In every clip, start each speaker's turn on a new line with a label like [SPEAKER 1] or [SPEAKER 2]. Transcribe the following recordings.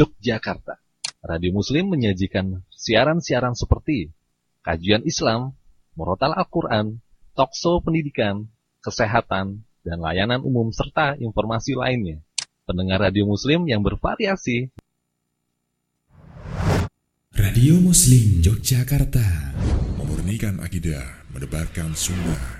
[SPEAKER 1] Yogyakarta. Radio Muslim menyajikan siaran-siaran seperti kajian Islam, murotal Al-Quran, tokso pendidikan, kesehatan, dan layanan umum serta informasi lainnya. Pendengar Radio Muslim yang bervariasi.
[SPEAKER 2] Radio Muslim Yogyakarta memurnikan akidah, menebarkan sunnah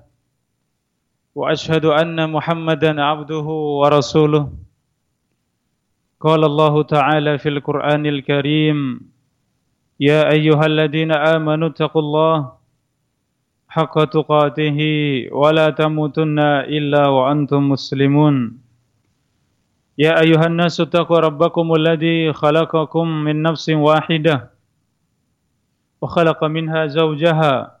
[SPEAKER 3] وأشهد أن محمدا عبده ورسوله. قال الله تعالى في القرآن الكريم يا أيها الذين آمنوا اتقوا الله حق تقاته ولا تموتن إلا وأنتم مسلمون. يا أيها الناس اتقوا ربكم الذي خلقكم من نفس واحدة وخلق منها زوجها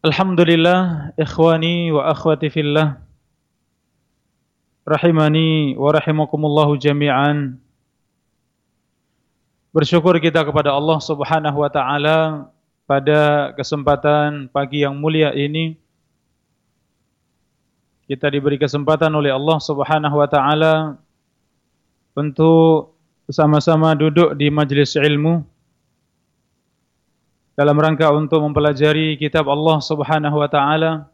[SPEAKER 3] Alhamdulillah ikhwani wa akhwati fillah. Rahimani wa rahimakumullahu jami'an. Bersyukur kita kepada Allah Subhanahu wa taala pada kesempatan pagi yang mulia ini. Kita diberi kesempatan oleh Allah Subhanahu wa taala untuk bersama-sama duduk di majlis ilmu dalam rangka untuk mempelajari kitab Allah Subhanahu wa taala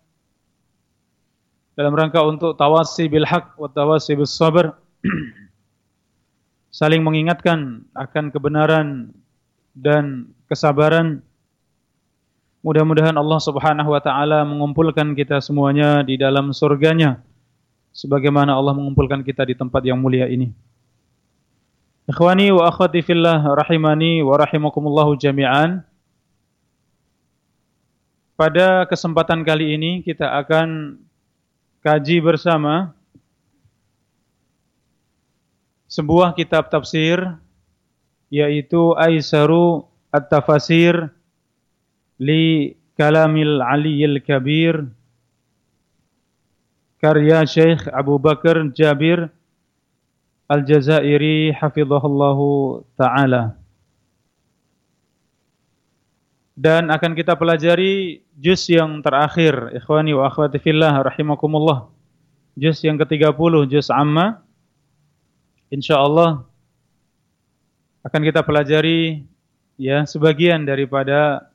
[SPEAKER 3] dalam rangka untuk tawasi bil haq wa tawasi bis sabr saling mengingatkan akan kebenaran dan kesabaran mudah-mudahan Allah Subhanahu wa taala mengumpulkan kita semuanya di dalam surganya sebagaimana Allah mengumpulkan kita di tempat yang mulia ini Ikhwani wa akhwati fillah rahimani wa rahimakumullahu jami'an. Pada kesempatan kali ini kita akan kaji bersama sebuah kitab tafsir yaitu Aisaru At-Tafasir li Kalamil Aliyil Kabir karya Syekh Abu Bakar Jabir Al-Jazairi hafizahullahu taala. Dan akan kita pelajari juz yang terakhir, ikhwani wa akhwati fillah rahimakumullah. Juz yang ke-30, juz amma. Insyaallah akan kita pelajari ya sebagian daripada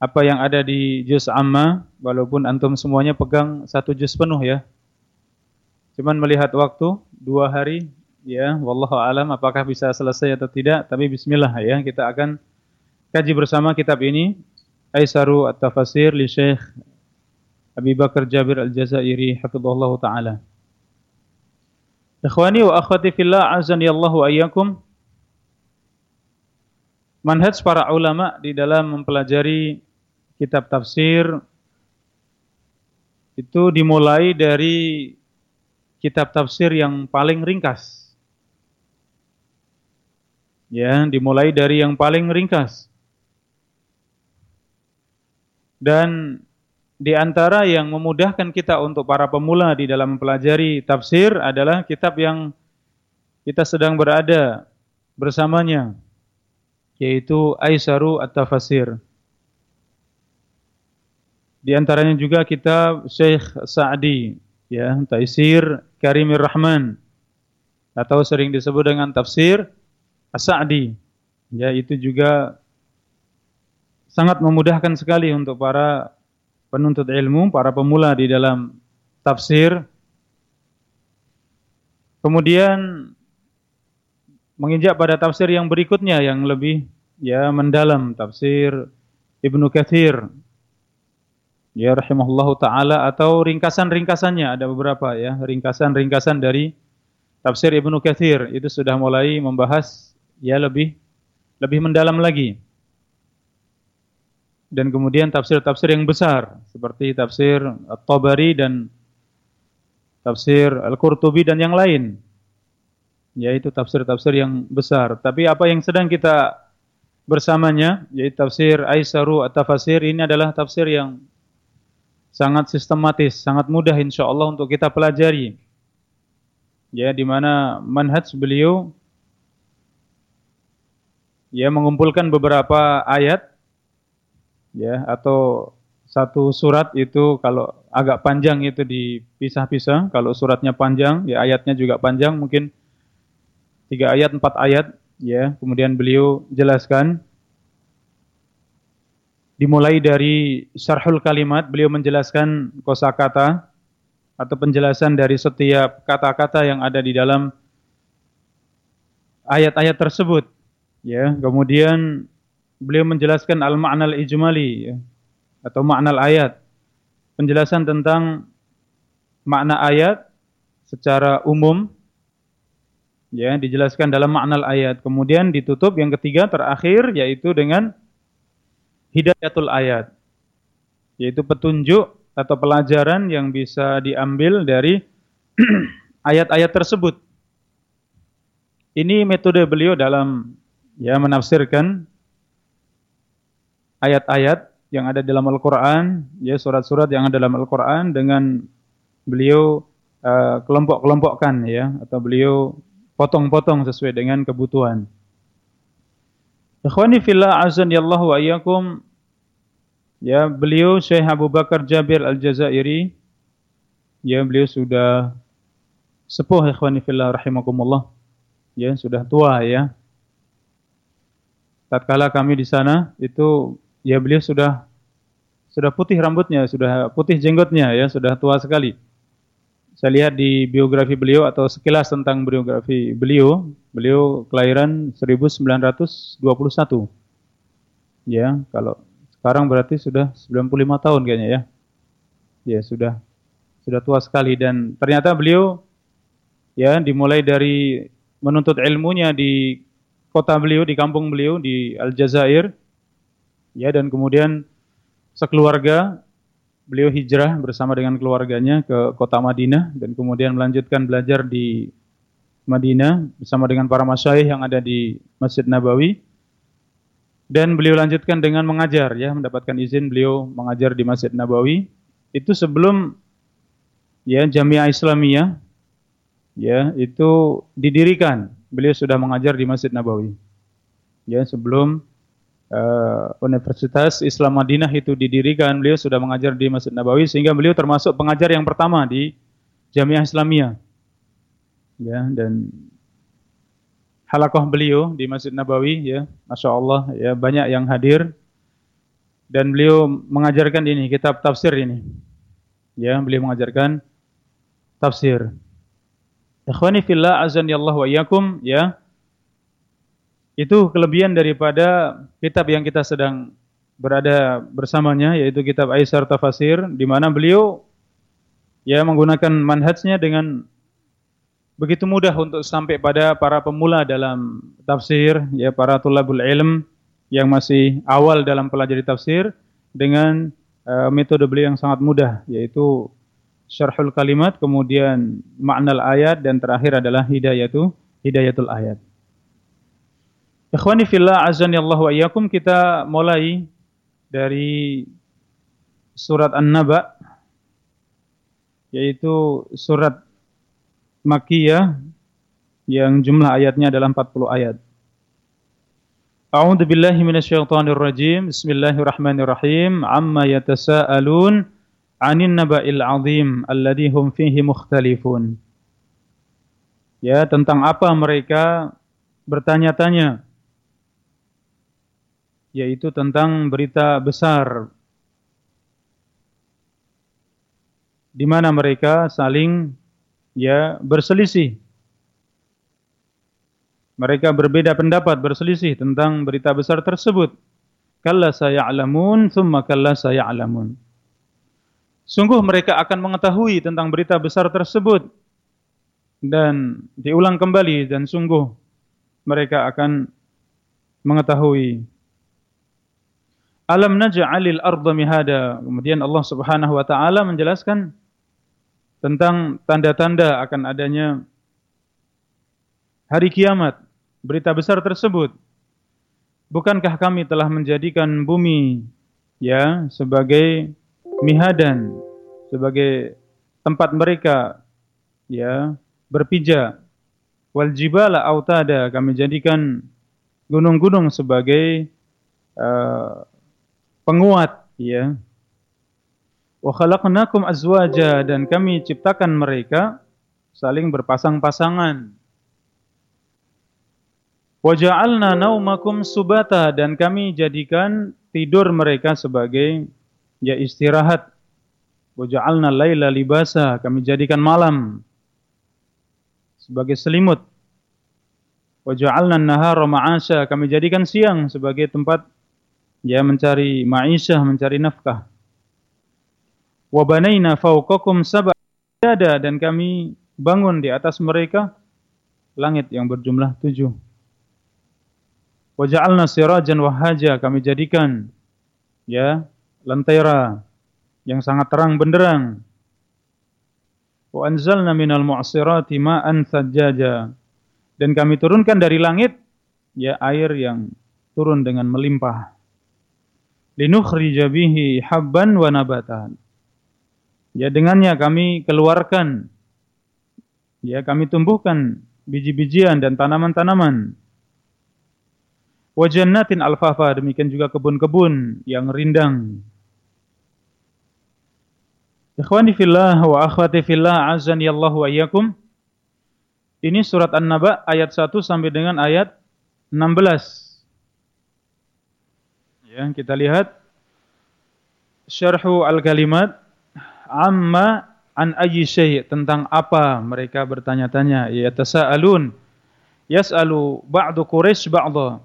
[SPEAKER 3] apa yang ada di juz amma walaupun antum semuanya pegang satu juz penuh ya. Cuman melihat waktu dua hari ya wallahu alam apakah bisa selesai atau tidak tapi bismillah ya kita akan kaji bersama kitab ini Aisaru At-Tafasir li Syekh Abi Bakar Jabir Al-Jazairi hafizallahu taala. Ikhwani wa akhwati fillah azani Allah wa iyyakum. Manhaj para ulama di dalam mempelajari kitab tafsir itu dimulai dari kitab tafsir yang paling ringkas. Ya, dimulai dari yang paling ringkas. Dan di antara yang memudahkan kita untuk para pemula di dalam mempelajari tafsir adalah kitab yang kita sedang berada bersamanya yaitu Aisaru At-Tafasir. Di antaranya juga kitab Syekh Sa'di ya, Taisir Karimir Rahman atau sering disebut dengan tafsir As-Sa'di. Ya, itu juga sangat memudahkan sekali untuk para penuntut ilmu, para pemula di dalam tafsir. Kemudian menginjak pada tafsir yang berikutnya yang lebih ya mendalam tafsir Ibnu Katsir. Ya rahimahullahu taala atau ringkasan-ringkasannya. Ada beberapa ya ringkasan-ringkasan dari tafsir Ibnu Katsir. Itu sudah mulai membahas ya lebih lebih mendalam lagi dan kemudian tafsir-tafsir yang besar seperti tafsir At-Tabari dan tafsir Al-Qurtubi dan yang lain. Yaitu tafsir-tafsir yang besar. Tapi apa yang sedang kita bersamanya yaitu tafsir Aisaru At-Tafasir ini adalah tafsir yang sangat sistematis, sangat mudah insyaallah untuk kita pelajari. Ya, di mana manhaj beliau ya mengumpulkan beberapa ayat ya atau satu surat itu kalau agak panjang itu dipisah-pisah. Kalau suratnya panjang, ya ayatnya juga panjang, mungkin tiga ayat, empat ayat, ya. Kemudian beliau jelaskan. Dimulai dari syarhul kalimat, beliau menjelaskan kosakata atau penjelasan dari setiap kata-kata yang ada di dalam ayat-ayat tersebut. Ya, kemudian beliau menjelaskan al-ma'na al-ijmali ya, atau makna ayat. Penjelasan tentang makna ayat secara umum ya dijelaskan dalam makna ayat. Kemudian ditutup yang ketiga terakhir yaitu dengan hidayatul ayat. Yaitu petunjuk atau pelajaran yang bisa diambil dari ayat-ayat tersebut. Ini metode beliau dalam ya menafsirkan ayat-ayat yang ada dalam Al-Quran, ya surat-surat yang ada dalam Al-Quran dengan beliau uh, kelompok-kelompokkan ya atau beliau potong-potong sesuai dengan kebutuhan. Ikhwani fillah azan ya Allah wa ya beliau Syekh Abu Bakar Jabir Al-Jazairi. Ya beliau sudah sepuh ikhwani fillah rahimakumullah. Ya sudah tua ya. Tatkala kami di sana itu ya beliau sudah sudah putih rambutnya, sudah putih jenggotnya ya, sudah tua sekali. Saya lihat di biografi beliau atau sekilas tentang biografi beliau, beliau kelahiran 1921. Ya, kalau sekarang berarti sudah 95 tahun kayaknya ya. Ya, sudah sudah tua sekali dan ternyata beliau ya dimulai dari menuntut ilmunya di kota beliau, di kampung beliau di Aljazair Ya dan kemudian sekeluarga beliau hijrah bersama dengan keluarganya ke kota Madinah dan kemudian melanjutkan belajar di Madinah bersama dengan para masyayikh yang ada di Masjid Nabawi. Dan beliau lanjutkan dengan mengajar ya, mendapatkan izin beliau mengajar di Masjid Nabawi. Itu sebelum ya Jamiah Islamiyah ya itu didirikan. Beliau sudah mengajar di Masjid Nabawi. Ya, sebelum uh, Universitas Islam Madinah itu didirikan, beliau sudah mengajar di Masjid Nabawi sehingga beliau termasuk pengajar yang pertama di Jamiah Islamiyah. Ya, dan halakoh beliau di Masjid Nabawi ya, Masya Allah ya banyak yang hadir dan beliau mengajarkan ini kitab tafsir ini. Ya, beliau mengajarkan tafsir. Ikhwani fillah azani Allah wa iyyakum ya. Itu kelebihan daripada kitab yang kita sedang berada bersamanya yaitu kitab Aisar Tafasir di mana beliau ya menggunakan manhajnya dengan begitu mudah untuk sampai pada para pemula dalam tafsir ya para tulabul ilm yang masih awal dalam pelajari tafsir dengan uh, metode beliau yang sangat mudah yaitu syarhul kalimat, kemudian makna ayat dan terakhir adalah hidayatu hidayatul ayat. Ikhwani fillah azani Allah wa iyyakum kita mulai dari surat An-Naba yaitu surat Makkiyah yang jumlah ayatnya adalah 40 ayat. A'udzu billahi minasyaitonir rajim. Bismillahirrahmanirrahim. Amma yatasaalun anin naba'il azim alladhi hum fihi mukhtalifun. Ya, tentang apa mereka bertanya-tanya yaitu tentang berita besar di mana mereka saling ya berselisih. Mereka berbeda pendapat, berselisih tentang berita besar tersebut. Kalla saya'lamun, thumma kalla saya'lamun. Sungguh mereka akan mengetahui tentang berita besar tersebut dan diulang kembali dan sungguh mereka akan mengetahui. Alam naj'alil arda mihada. Kemudian Allah Subhanahu wa taala menjelaskan tentang tanda-tanda akan adanya hari kiamat, berita besar tersebut. Bukankah kami telah menjadikan bumi ya sebagai mihadan sebagai tempat mereka ya berpijak wal jibala autada kami jadikan gunung-gunung sebagai uh, penguat ya wa khalaqnakum azwaja dan kami ciptakan mereka saling berpasang-pasangan wa ja'alna naumakum subata dan kami jadikan tidur mereka sebagai ya istirahat. Waja'alna laila libasa, kami jadikan malam sebagai selimut. Waja'alna nahara ma'asha, kami jadikan siang sebagai tempat ya mencari ma'isyah, mencari nafkah. Wa banaina fawqakum sab'a dan kami bangun di atas mereka langit yang berjumlah tujuh. Waja'alna sirajan wahaja, kami jadikan ya lentera yang sangat terang benderang. Wa anzalna minal mu'sirati ma'an sajjaja. Dan kami turunkan dari langit ya air yang turun dengan melimpah. Linukhrija bihi habban wa nabatan. Ya dengannya kami keluarkan ya kami tumbuhkan biji-bijian dan tanaman-tanaman. Wa jannatin alfafa demikian juga kebun-kebun yang rindang. Ikhwani fillah wa akhwati fillah azani Allah wa iyyakum. Ini surat An-Naba ayat 1 sampai dengan ayat 16. Ya, kita lihat. Syarhu al-kalimat amma an ayyi syai' tentang apa mereka bertanya-tanya. Ya tasaalun yas'alu ba'du quraish ba'dha.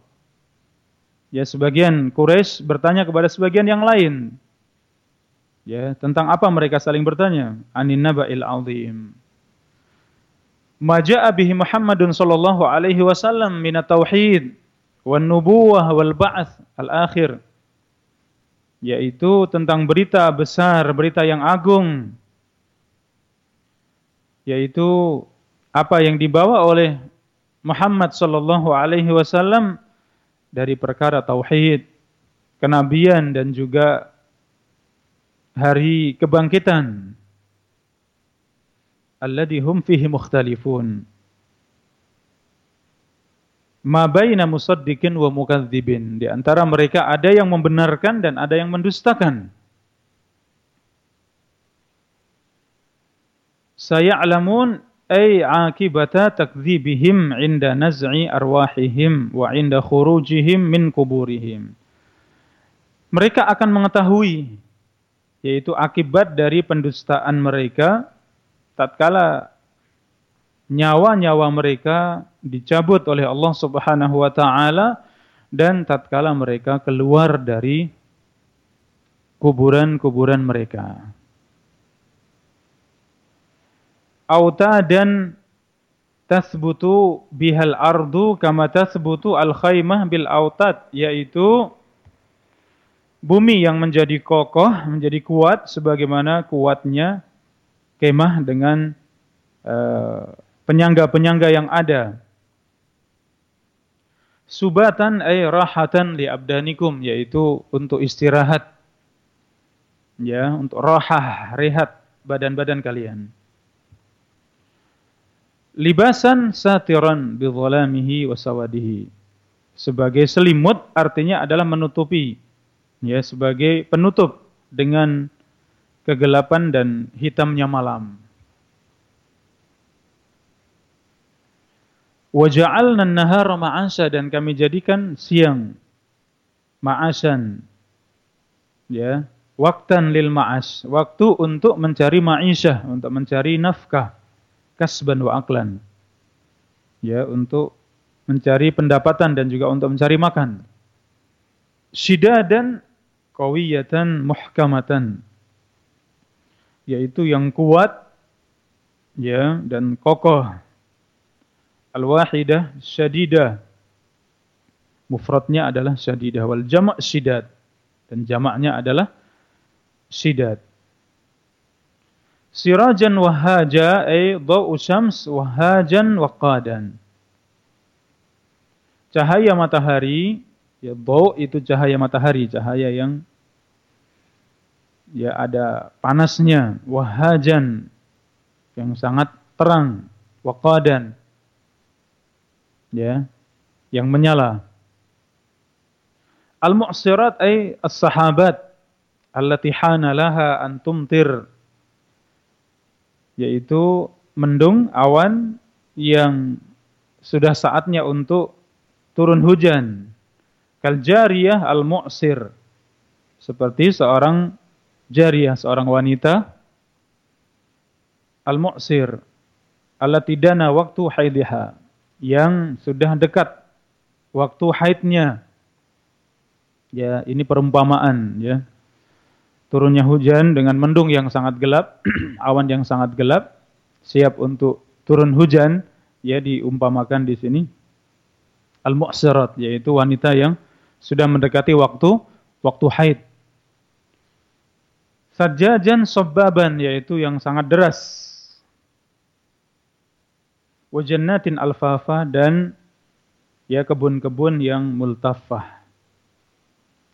[SPEAKER 3] Ya sebagian Quraisy bertanya kepada sebagian yang lain. Ya, tentang apa mereka saling bertanya? Anin naba'il azim. Maja'a bihi Muhammadun sallallahu alaihi wasallam min tauhid wan nubuwah wal ba'ats al-akhir. Yaitu tentang berita besar, berita yang agung. Yaitu apa yang dibawa oleh Muhammad sallallahu alaihi wasallam dari perkara tauhid, kenabian dan juga hari kebangkitan. Alladhi hum fihi mukhtalifun. Ma baina musaddiqin wa mukadzibin. Di antara mereka ada yang membenarkan dan ada yang mendustakan. Saya'lamun ay akibata takdzibihim 'inda naz'i arwahihim wa 'inda khurujihim min kuburihim. Mereka akan mengetahui yaitu akibat dari pendustaan mereka tatkala nyawa-nyawa mereka dicabut oleh Allah Subhanahu wa taala dan tatkala mereka keluar dari kuburan-kuburan mereka. Auta dan tasbutu bihal ardu kama tasbutu al khaymah bil autad yaitu bumi yang menjadi kokoh, menjadi kuat sebagaimana kuatnya kemah dengan uh, penyangga-penyangga yang ada. Subatan ay rahatan li abdanikum yaitu untuk istirahat. Ya, untuk rahah, rehat badan-badan kalian. Libasan satiran bi dhalamihi wa sawadihi. Sebagai selimut artinya adalah menutupi ya sebagai penutup dengan kegelapan dan hitamnya malam. Waja'alna an-nahara ma'asha dan kami jadikan siang ma'asan. Ya, waktan lil ma'as, waktu untuk mencari ma'isyah, untuk mencari nafkah, kasban wa aklan. Ya, untuk mencari pendapatan dan juga untuk mencari makan. dan qawiyatan muhkamatan yaitu yang kuat ya dan kokoh Al-wahidah syadidah. Mufradnya adalah syadidah wal jama' syidad dan jamaknya adalah syidad. Sirajan wahaja ay dha'u syams wahajan waqadan. Cahaya matahari, ya dha'u itu cahaya matahari, cahaya yang ya ada panasnya, wahajan yang sangat terang, waqadan ya. Yang menyala. Al-mu'sirat ay as-sahabat allati hana laha an tumtir. Yaitu mendung awan yang sudah saatnya untuk turun hujan. Kal jariyah al-mu'sir. Seperti seorang jariyah, seorang wanita. Al-mu'sir. Allati dana waktu haidiha yang sudah dekat waktu haidnya. Ya, ini perumpamaan ya. Turunnya hujan dengan mendung yang sangat gelap, awan yang sangat gelap, siap untuk turun hujan, ya diumpamakan di sini al-mu'sirat yaitu wanita yang sudah mendekati waktu waktu haid. Sajajan sobaban yaitu yang sangat deras wajannatin alfafa dan ya kebun-kebun yang multafah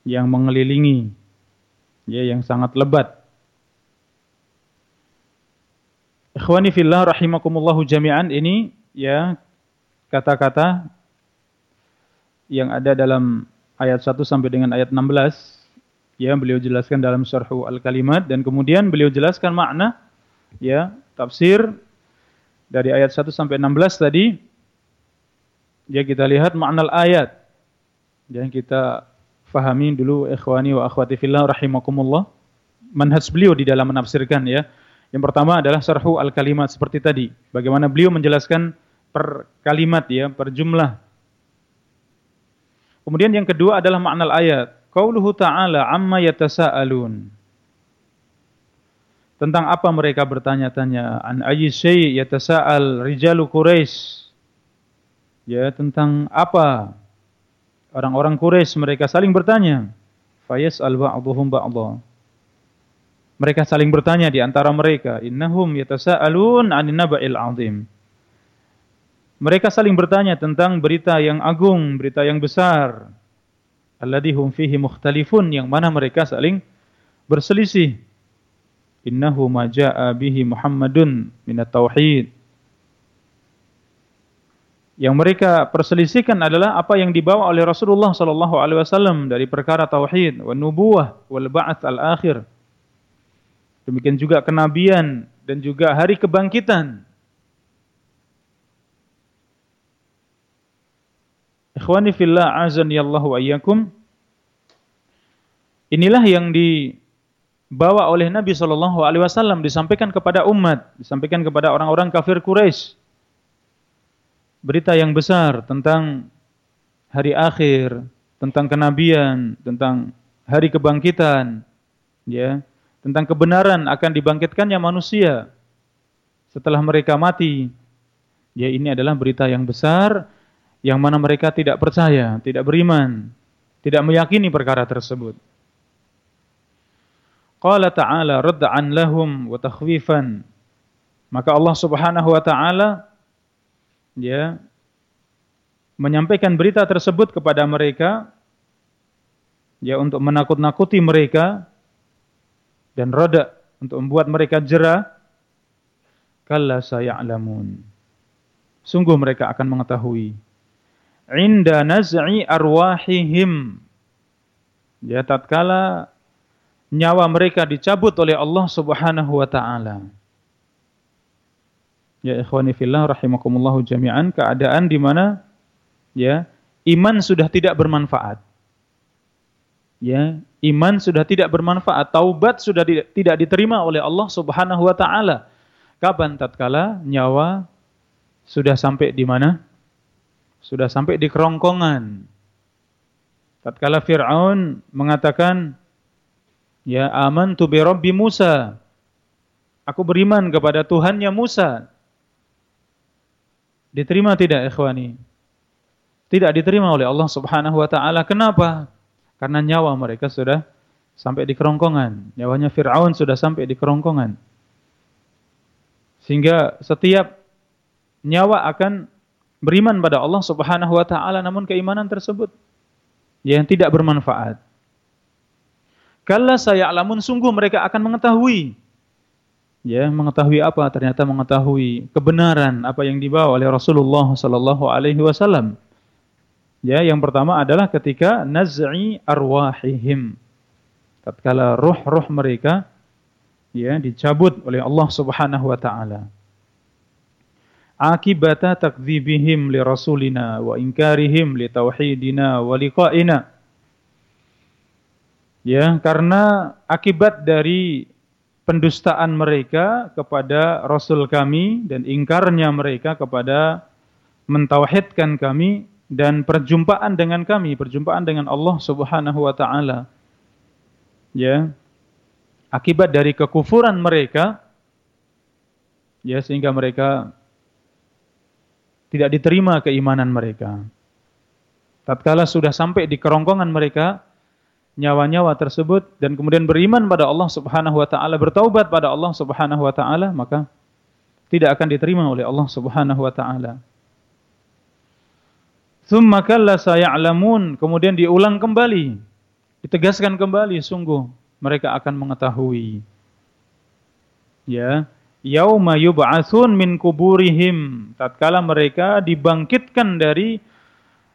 [SPEAKER 3] yang mengelilingi. Ya yang sangat lebat. Ikhwani fillah rahimakumullahu jami'an ini ya kata-kata yang ada dalam ayat 1 sampai dengan ayat 16 ya beliau jelaskan dalam syarhu al-kalimat. Dan kemudian beliau jelaskan makna ya tafsir dari ayat 1 sampai 16 tadi ya kita lihat makna ayat. Yang kita fahami dulu ikhwani wa akhwati fillah rahimakumullah manhaj beliau di dalam menafsirkan ya. Yang pertama adalah syarhu al kalimat seperti tadi. Bagaimana beliau menjelaskan per kalimat ya per jumlah. Kemudian yang kedua adalah makna ayat. Qauluhu ta'ala amma yatasaalun tentang apa mereka bertanya-tanya? An ayyi syai' yatasa'al rijalu Quraisy. Ya, tentang apa orang-orang Quraisy mereka saling bertanya. Fayas'al ba'dhum ba'dha. Mereka saling bertanya di antara mereka, innahum yatasaalun 'anin naba'il 'azim. Mereka saling bertanya tentang berita yang agung, berita yang besar. Alladhi hum fihi mukhtalifun yang mana mereka saling berselisih. Innahu ma jaa bihi Muhammadun minat tauhid. Yang mereka perselisihkan adalah apa yang dibawa oleh Rasulullah sallallahu alaihi wasallam dari perkara tauhid, wan nubuwah, wal ba'ats al-akhir. Demikian juga kenabian dan juga hari kebangkitan. Ikhwani fillah azan yallahu ayyakum. Inilah yang dibawa oleh Nabi sallallahu alaihi wasallam disampaikan kepada umat, disampaikan kepada orang-orang kafir Quraisy. Berita yang besar tentang hari akhir, tentang kenabian, tentang hari kebangkitan, ya tentang kebenaran akan dibangkitkannya manusia setelah mereka mati. Ya ini adalah berita yang besar yang mana mereka tidak percaya, tidak beriman, tidak meyakini perkara tersebut. Qala ta'ala radda'an lahum wa takhwifan. Maka Allah Subhanahu wa taala ya menyampaikan berita tersebut kepada mereka ya untuk menakut-nakuti mereka dan roda untuk membuat mereka jerah, kalla saya'lamun. Sungguh mereka akan mengetahui. Inda naz'i arwahihim. Ya tatkala nyawa mereka dicabut oleh Allah Subhanahu wa taala. Ya ikhwani fillah rahimakumullah jami'an keadaan di mana ya iman sudah tidak bermanfaat. Ya, iman sudah tidak bermanfaat, taubat sudah tidak diterima oleh Allah Subhanahu wa taala. Kapan tatkala nyawa sudah sampai di mana? Sudah sampai di kerongkongan. Tatkala Firaun mengatakan, "Ya amantu bi rabbi Musa." Aku beriman kepada Tuhannya Musa. Diterima tidak ikhwani? Tidak diterima oleh Allah Subhanahu wa taala. Kenapa? Karena nyawa mereka sudah sampai di kerongkongan. Nyawanya Fir'aun sudah sampai di kerongkongan. Sehingga setiap nyawa akan beriman pada Allah Subhanahu wa taala namun keimanan tersebut yang tidak bermanfaat. Kala saya alamun sungguh mereka akan mengetahui. Ya, mengetahui apa? Ternyata mengetahui kebenaran apa yang dibawa oleh Rasulullah sallallahu alaihi wasallam. Ya, yang pertama adalah ketika naz'i arwahihim. Tatkala ruh-ruh mereka ya dicabut oleh Allah Subhanahu wa taala. Akibata takdzibihim li rasulina wa inkarihim li tauhidina wa liqa'ina. Ya, karena akibat dari pendustaan mereka kepada rasul kami dan ingkarnya mereka kepada mentauhidkan kami dan perjumpaan dengan kami, perjumpaan dengan Allah Subhanahu wa taala. Ya. Akibat dari kekufuran mereka ya sehingga mereka tidak diterima keimanan mereka. Tatkala sudah sampai di kerongkongan mereka nyawa-nyawa tersebut dan kemudian beriman pada Allah Subhanahu wa taala, bertaubat pada Allah Subhanahu wa taala, maka tidak akan diterima oleh Allah Subhanahu wa taala. Thumma kalla saya'lamun. Kemudian diulang kembali. Ditegaskan kembali sungguh mereka akan mengetahui. Ya, yauma yub'atsun min kuburihim. Tatkala mereka dibangkitkan dari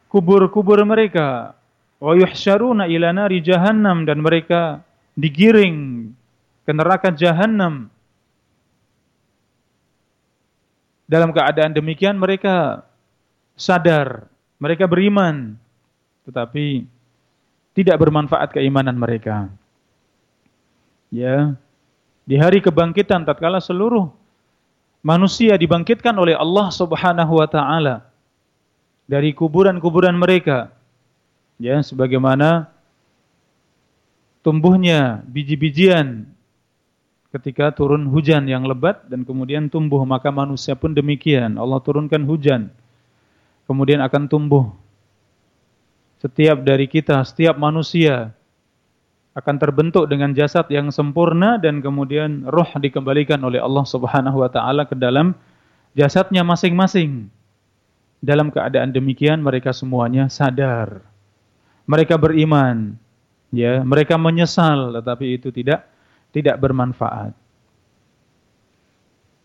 [SPEAKER 3] kubur-kubur mereka. Wa yuhsyaruna ila nari jahannam dan mereka digiring ke neraka jahannam. Dalam keadaan demikian mereka sadar mereka beriman, tetapi tidak bermanfaat keimanan mereka. Ya, di hari kebangkitan tatkala seluruh manusia dibangkitkan oleh Allah Subhanahu wa taala dari kuburan-kuburan mereka. Ya, sebagaimana tumbuhnya biji-bijian ketika turun hujan yang lebat dan kemudian tumbuh maka manusia pun demikian. Allah turunkan hujan kemudian akan tumbuh. Setiap dari kita, setiap manusia akan terbentuk dengan jasad yang sempurna dan kemudian roh dikembalikan oleh Allah Subhanahu wa taala ke dalam jasadnya masing-masing. dalam keadaan demikian mereka semuanya sadar. Mereka beriman, ya, mereka menyesal tetapi itu tidak tidak bermanfaat.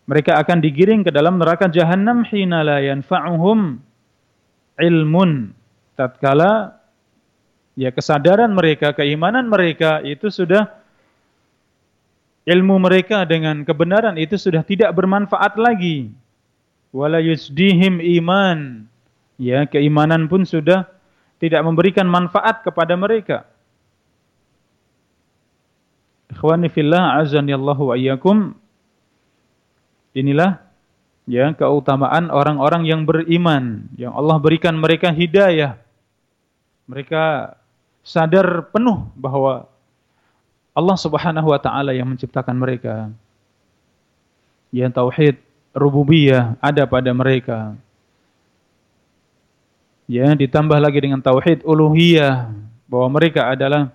[SPEAKER 3] Mereka akan digiring ke dalam neraka jahanam hina la yanfa'uhum ilmun tatkala ya kesadaran mereka, keimanan mereka itu sudah ilmu mereka dengan kebenaran itu sudah tidak bermanfaat lagi wala yusdihim iman. Ya, keimanan pun sudah tidak memberikan manfaat kepada mereka. Ikhwani fillah wa iyyakum. Inilah ya keutamaan orang-orang yang beriman, yang Allah berikan mereka hidayah. Mereka sadar penuh bahwa Allah Subhanahu wa taala yang menciptakan mereka. Yang tauhid rububiyah ada pada mereka. Ya, ditambah lagi dengan tauhid uluhiyah bahwa mereka adalah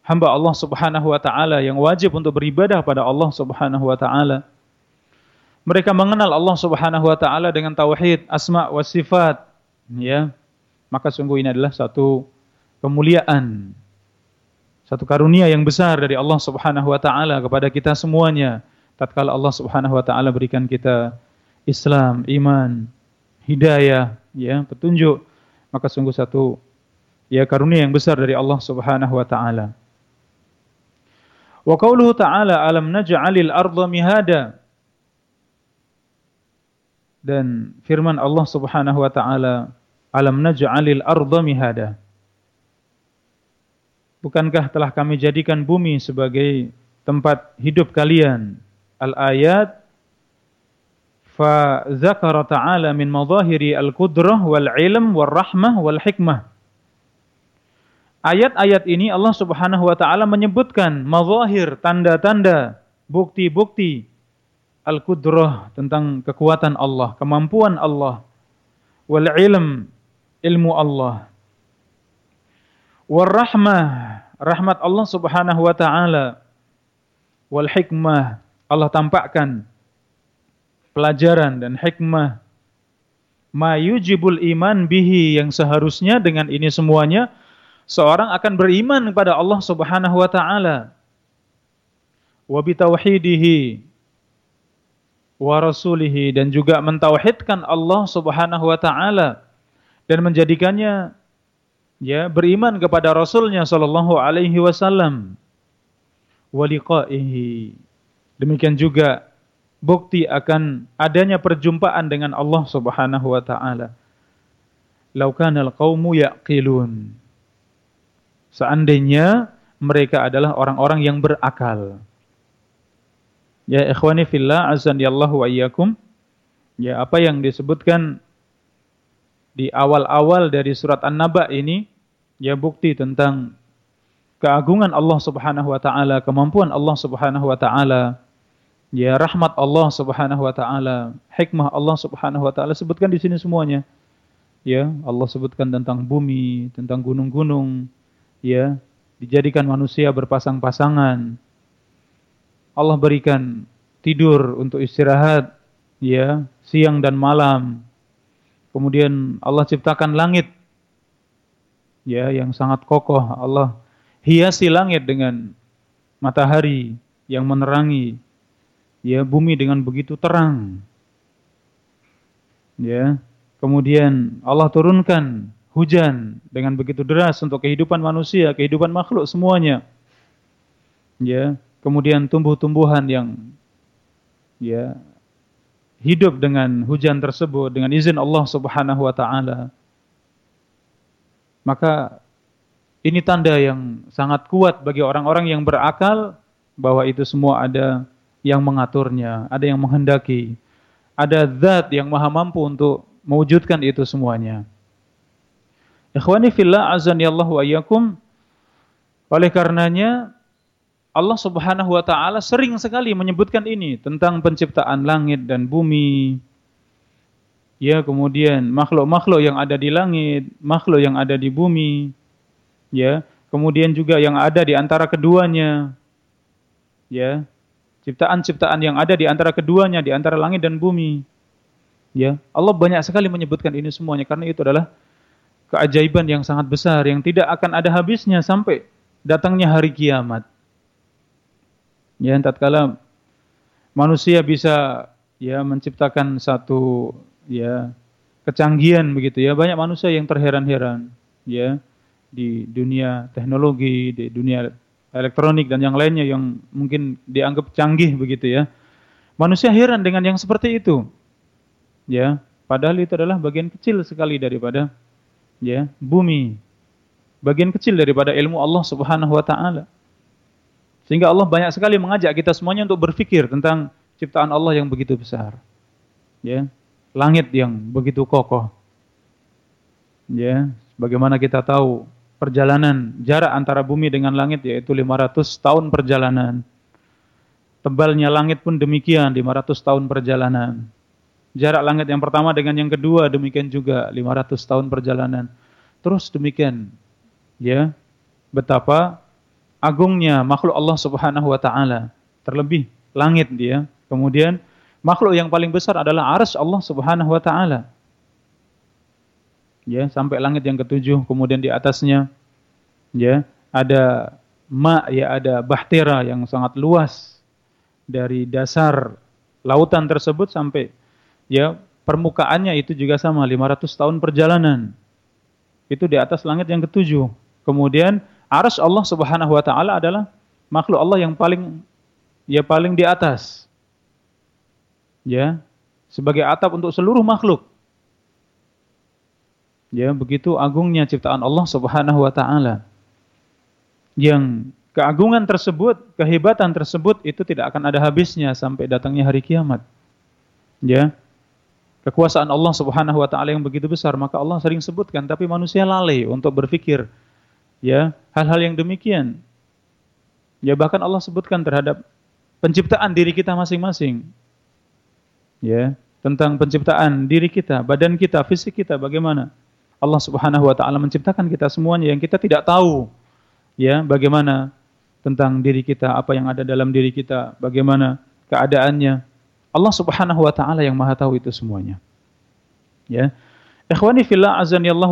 [SPEAKER 3] hamba Allah Subhanahu wa taala yang wajib untuk beribadah pada Allah Subhanahu wa taala. Mereka mengenal Allah Subhanahu wa taala dengan tauhid asma wa sifat, ya. Maka sungguh ini adalah satu kemuliaan satu karunia yang besar dari Allah Subhanahu wa taala kepada kita semuanya tatkala Allah Subhanahu wa taala berikan kita Islam, iman, hidayah, ya, petunjuk, maka sungguh satu ya karunia yang besar dari Allah Subhanahu wa taala. Wa qauluhu ta'ala alam naj'alil arda mihada? Dan firman Allah Subhanahu wa taala alam naj'alil arda mihada? Bukankah telah kami jadikan bumi sebagai tempat hidup kalian? Al-ayat madahiri al-qudrah wal ilm wal rahmah wal hikmah. Ayat-ayat ini Allah Subhanahu wa taala menyebutkan mazahir, tanda-tanda, bukti-bukti al-qudrah tentang kekuatan Allah, kemampuan Allah, wal ilm, ilmu Allah. Wal rahmah, rahmat Allah Subhanahu wa taala, wal hikmah, Allah tampakkan pelajaran dan hikmah. Mayujibul iman bihi yang seharusnya dengan ini semuanya seorang akan beriman kepada Allah Subhanahu wa taala. Wa bitauhidihi wa rasulihi dan juga mentauhidkan Allah Subhanahu wa taala dan menjadikannya ya beriman kepada rasulnya sallallahu alaihi wasallam. Wa liqaihi. Demikian juga bukti akan adanya perjumpaan dengan Allah Subhanahu wa taala. Laukanal qaumu yaqilun. Seandainya mereka adalah orang-orang yang berakal. Ya ikhwani fillah azan wa iyyakum. Ya apa yang disebutkan di awal-awal dari surat An-Naba ini ya bukti tentang keagungan Allah Subhanahu wa taala, kemampuan Allah Subhanahu wa taala ya rahmat Allah Subhanahu wa taala, hikmah Allah Subhanahu wa taala sebutkan di sini semuanya. Ya, Allah sebutkan tentang bumi, tentang gunung-gunung, ya, dijadikan manusia berpasang-pasangan. Allah berikan tidur untuk istirahat, ya, siang dan malam. Kemudian Allah ciptakan langit ya yang sangat kokoh. Allah hiasi langit dengan matahari yang menerangi ya bumi dengan begitu terang. Ya. Kemudian Allah turunkan hujan dengan begitu deras untuk kehidupan manusia, kehidupan makhluk semuanya. Ya, kemudian tumbuh-tumbuhan yang ya hidup dengan hujan tersebut dengan izin Allah Subhanahu wa taala. Maka ini tanda yang sangat kuat bagi orang-orang yang berakal bahwa itu semua ada yang mengaturnya, ada yang menghendaki. Ada zat yang maha mampu untuk mewujudkan itu semuanya. Ikhwani fillah azani Allah wa. Oleh karenanya Allah Subhanahu wa taala sering sekali menyebutkan ini tentang penciptaan langit dan bumi. Ya, kemudian makhluk-makhluk yang ada di langit, makhluk yang ada di bumi. Ya, kemudian juga yang ada di antara keduanya. Ya, Ciptaan-ciptaan yang ada di antara keduanya, di antara langit dan bumi. Ya, Allah banyak sekali menyebutkan ini semuanya karena itu adalah keajaiban yang sangat besar yang tidak akan ada habisnya sampai datangnya hari kiamat. Ya, tatkala manusia bisa ya menciptakan satu ya kecanggihan begitu ya, banyak manusia yang terheran-heran ya di dunia teknologi, di dunia elektronik dan yang lainnya yang mungkin dianggap canggih begitu ya. Manusia heran dengan yang seperti itu. Ya, padahal itu adalah bagian kecil sekali daripada ya, bumi. Bagian kecil daripada ilmu Allah Subhanahu wa taala. Sehingga Allah banyak sekali mengajak kita semuanya untuk berpikir tentang ciptaan Allah yang begitu besar. Ya, langit yang begitu kokoh. Ya, bagaimana kita tahu perjalanan jarak antara bumi dengan langit yaitu 500 tahun perjalanan. Tebalnya langit pun demikian 500 tahun perjalanan. Jarak langit yang pertama dengan yang kedua demikian juga 500 tahun perjalanan. Terus demikian. Ya. Betapa agungnya makhluk Allah Subhanahu wa taala. Terlebih langit dia. Kemudian makhluk yang paling besar adalah arsy Allah Subhanahu wa taala. Ya, sampai langit yang ketujuh, kemudian di atasnya ya, ada ma ya ada bahtera yang sangat luas dari dasar lautan tersebut sampai ya permukaannya itu juga sama 500 tahun perjalanan. Itu di atas langit yang ketujuh. Kemudian arsy Allah Subhanahu wa taala adalah makhluk Allah yang paling ya paling di atas. Ya, sebagai atap untuk seluruh makhluk. Ya, begitu agungnya ciptaan Allah Subhanahu wa taala. Yang keagungan tersebut, kehebatan tersebut itu tidak akan ada habisnya sampai datangnya hari kiamat. Ya kekuasaan Allah Subhanahu wa taala yang begitu besar, maka Allah sering sebutkan tapi manusia lalai untuk berpikir ya, hal-hal yang demikian. Ya bahkan Allah sebutkan terhadap penciptaan diri kita masing-masing. Ya, tentang penciptaan diri kita, badan kita, fisik kita bagaimana? Allah Subhanahu wa taala menciptakan kita semuanya yang kita tidak tahu. Ya, bagaimana tentang diri kita, apa yang ada dalam diri kita, bagaimana keadaannya, Allah Subhanahu wa taala yang Maha tahu itu semuanya. Ya. Ikhwani fillah azani Allah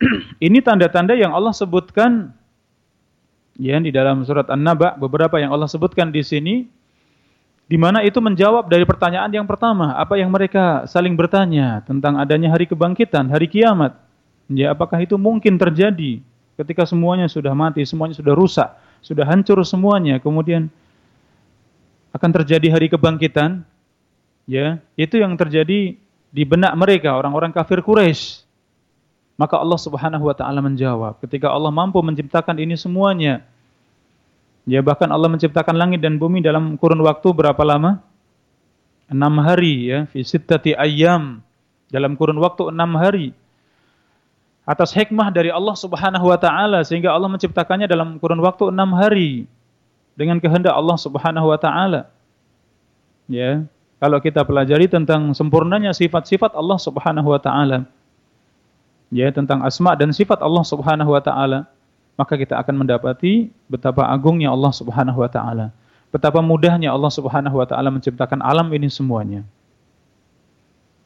[SPEAKER 3] ini tanda-tanda yang Allah sebutkan ya di dalam surat An-Naba beberapa yang Allah sebutkan di sini di mana itu menjawab dari pertanyaan yang pertama, apa yang mereka saling bertanya tentang adanya hari kebangkitan, hari kiamat. Ya, apakah itu mungkin terjadi ketika semuanya sudah mati, semuanya sudah rusak, sudah hancur semuanya, kemudian akan terjadi hari kebangkitan, ya, itu yang terjadi di benak mereka orang-orang kafir Quraisy. Maka Allah Subhanahu wa taala menjawab, ketika Allah mampu menciptakan ini semuanya, ya bahkan Allah menciptakan langit dan bumi dalam kurun waktu berapa lama? Enam hari ya, fi ayyam. Dalam kurun waktu enam hari. Atas hikmah dari Allah Subhanahu wa taala sehingga Allah menciptakannya dalam kurun waktu enam hari dengan kehendak Allah Subhanahu wa taala. Ya, kalau kita pelajari tentang sempurnanya sifat-sifat Allah Subhanahu wa taala. Ya, tentang asma dan sifat Allah Subhanahu wa taala, maka kita akan mendapati betapa agungnya Allah Subhanahu wa taala. Betapa mudahnya Allah Subhanahu wa taala menciptakan alam ini semuanya.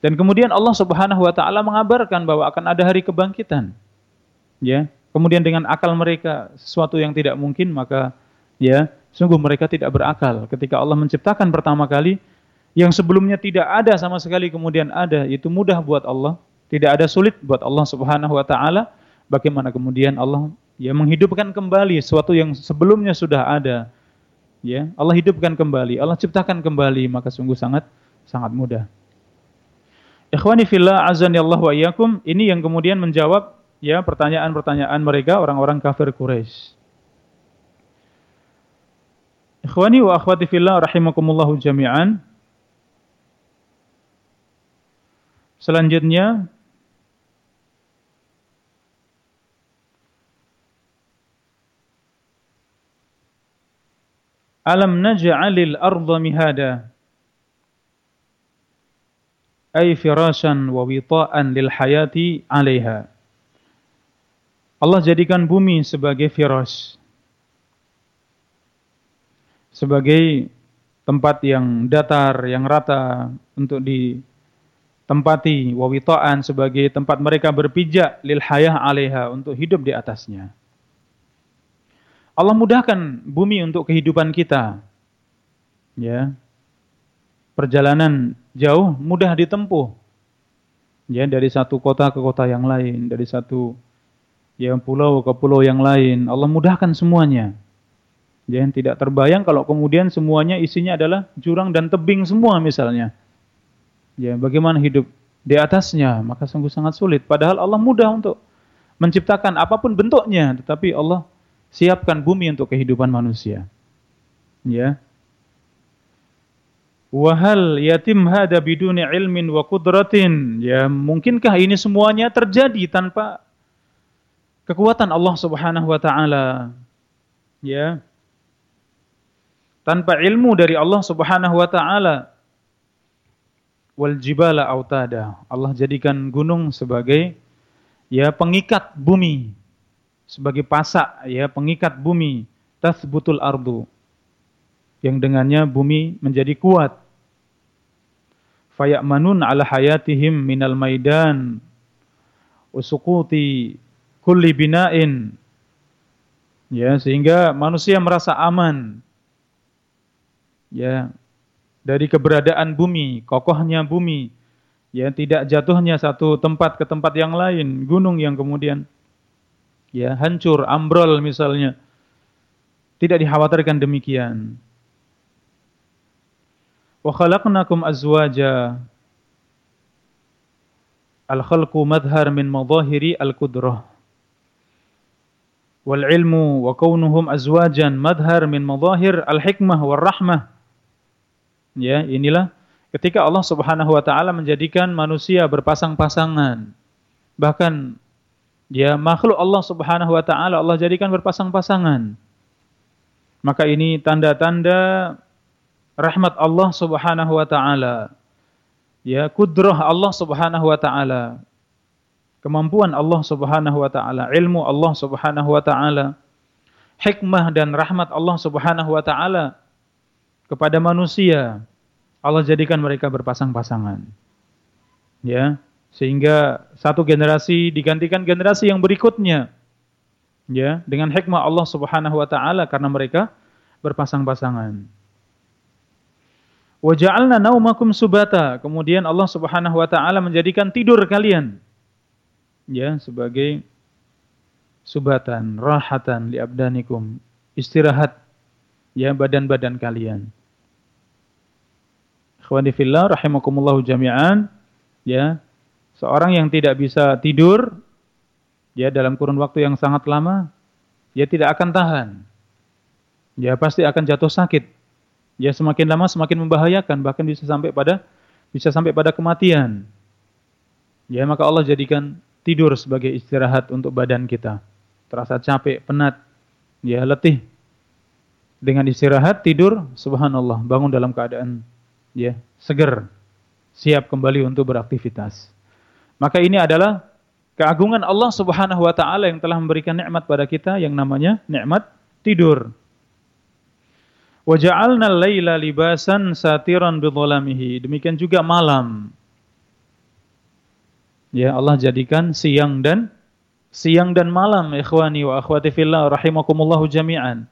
[SPEAKER 3] Dan kemudian Allah Subhanahu wa taala mengabarkan bahwa akan ada hari kebangkitan. Ya, kemudian dengan akal mereka sesuatu yang tidak mungkin maka ya Sungguh mereka tidak berakal ketika Allah menciptakan pertama kali yang sebelumnya tidak ada sama sekali kemudian ada itu mudah buat Allah, tidak ada sulit buat Allah Subhanahu wa taala. Bagaimana kemudian Allah ya menghidupkan kembali sesuatu yang sebelumnya sudah ada. Ya, Allah hidupkan kembali, Allah ciptakan kembali, maka sungguh sangat sangat mudah. Ikhwani fillah azani Allah wa iyyakum, ini yang kemudian menjawab ya pertanyaan-pertanyaan mereka orang-orang kafir Quraisy. Ikhwani wa akhwati fillah rahimakumullahu jami'an. Selanjutnya Alam naj'alil arda mihada? Ay firashan wa wita'an lil hayati 'alaiha. Allah jadikan bumi sebagai firas. Sebagai tempat yang datar, yang rata untuk di tempati wawitaan sebagai tempat mereka berpijak lil hayah 'alaiha untuk hidup di atasnya. Allah mudahkan bumi untuk kehidupan kita. Ya. Perjalanan jauh mudah ditempuh. Ya, dari satu kota ke kota yang lain, dari satu ya pulau ke pulau yang lain. Allah mudahkan semuanya. Ya, tidak terbayang kalau kemudian semuanya isinya adalah jurang dan tebing semua misalnya. Ya, bagaimana hidup di atasnya? Maka sungguh sangat sulit. Padahal Allah mudah untuk menciptakan apa pun bentuknya, tetapi Allah siapkan bumi untuk kehidupan manusia. Ya. Wahal yatim hada biduni ilmin wa kudratin. Ya, mungkinkah ini semuanya terjadi tanpa kekuatan Allah Subhanahu wa taala? Ya tanpa ilmu dari Allah Subhanahu wa taala. Wal jibala autada. Allah jadikan gunung sebagai ya pengikat bumi, sebagai pasak ya pengikat bumi, tasbutul ardu. Yang dengannya bumi menjadi kuat. Faya'manun ala hayatihim minal maidan usukuti kulli bina'in ya sehingga manusia merasa aman ya dari keberadaan bumi, kokohnya bumi, ya tidak jatuhnya satu tempat ke tempat yang lain, gunung yang kemudian ya hancur, ambrol misalnya. Tidak dikhawatirkan demikian. Wa khalaqnakum azwaja. Al-khalqu madhar min madahiri al-qudrah. Wal ilmu wa kaunuhum azwajan madhar min madahir al-hikmah wal rahmah. Ya, inilah ketika Allah Subhanahu wa taala menjadikan manusia berpasang-pasangan. Bahkan ya makhluk Allah Subhanahu wa taala Allah jadikan berpasang-pasangan. Maka ini tanda-tanda rahmat Allah Subhanahu wa taala. Ya, kudrah Allah Subhanahu wa taala. Kemampuan Allah Subhanahu wa taala, ilmu Allah Subhanahu wa taala, hikmah dan rahmat Allah Subhanahu wa taala kepada manusia. Allah jadikan mereka berpasang-pasangan. Ya, sehingga satu generasi digantikan generasi yang berikutnya. Ya, dengan hikmah Allah Subhanahu wa taala karena mereka berpasang-pasangan. Wa ja'alna naumakum subata. Kemudian Allah Subhanahu wa taala menjadikan tidur kalian ya sebagai subatan, rahatan li abdanikum, istirahat ya badan-badan kalian. Ikhwani fillah rahimakumullah jami'an, ya. Seorang yang tidak bisa tidur ya dalam kurun waktu yang sangat lama, ya tidak akan tahan. Ya pasti akan jatuh sakit. Ya semakin lama semakin membahayakan, bahkan bisa sampai pada bisa sampai pada kematian. Ya maka Allah jadikan tidur sebagai istirahat untuk badan kita. Terasa capek, penat, ya letih, dengan istirahat tidur subhanallah bangun dalam keadaan ya seger siap kembali untuk beraktivitas maka ini adalah keagungan Allah Subhanahu wa taala yang telah memberikan nikmat pada kita yang namanya nikmat tidur. Wa ja'alna al-laila libasan satiran bidhulamihi demikian juga malam. Ya Allah jadikan siang dan siang dan malam ikhwani wa akhwati fillah rahimakumullah jami'an.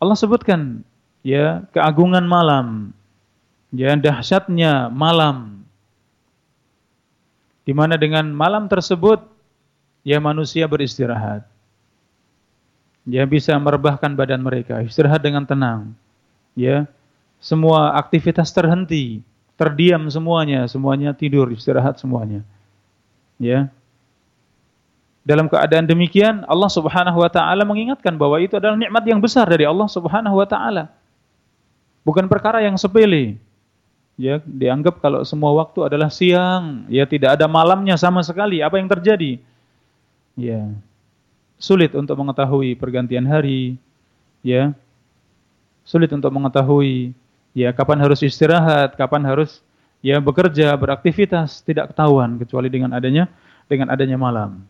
[SPEAKER 3] Allah sebutkan ya keagungan malam, ya dahsyatnya malam. Di mana dengan malam tersebut ya manusia beristirahat. Ya bisa merebahkan badan mereka, istirahat dengan tenang. Ya. Semua aktivitas terhenti, terdiam semuanya, semuanya tidur, istirahat semuanya. Ya. Dalam keadaan demikian, Allah Subhanahu wa taala mengingatkan bahwa itu adalah nikmat yang besar dari Allah Subhanahu wa taala. Bukan perkara yang sepele. Ya, dianggap kalau semua waktu adalah siang, ya tidak ada malamnya sama sekali. Apa yang terjadi? Ya. Sulit untuk mengetahui pergantian hari, ya. Sulit untuk mengetahui ya kapan harus istirahat, kapan harus ya bekerja, beraktivitas, tidak ketahuan kecuali dengan adanya dengan adanya malam.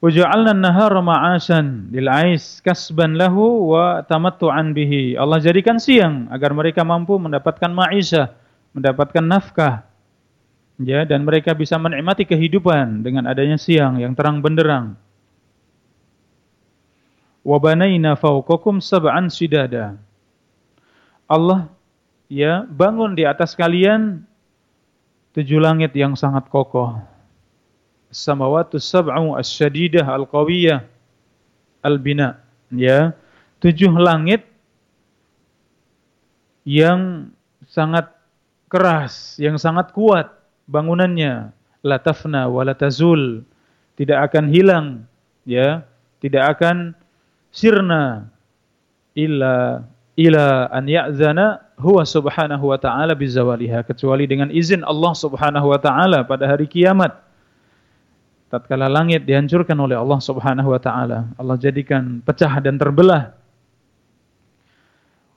[SPEAKER 3] Waja'alna an-nahara ma'asan lil ais kasban lahu wa tamattu'an bihi. Allah jadikan siang agar mereka mampu mendapatkan ma'isah, mendapatkan nafkah. Ya, dan mereka bisa menikmati kehidupan dengan adanya siang yang terang benderang. Wa banaina fawqakum sab'an sidada. Allah ya bangun di atas kalian tujuh langit yang sangat kokoh. Samawatu sab'u as-syadidah al-qawiyah. Al-bina. Ya, tujuh langit yang sangat keras, yang sangat kuat bangunannya. La tafna wa la tazul. Tidak akan hilang ya. Tidak akan sirna illa ila an ya'zana huwa subhanahu wa ta'ala bizawaliha. Kecuali dengan izin Allah subhanahu wa ta'ala pada hari kiamat tatkala langit dihancurkan oleh Allah subhanahu wa ta'ala Allah jadikan pecah dan terbelah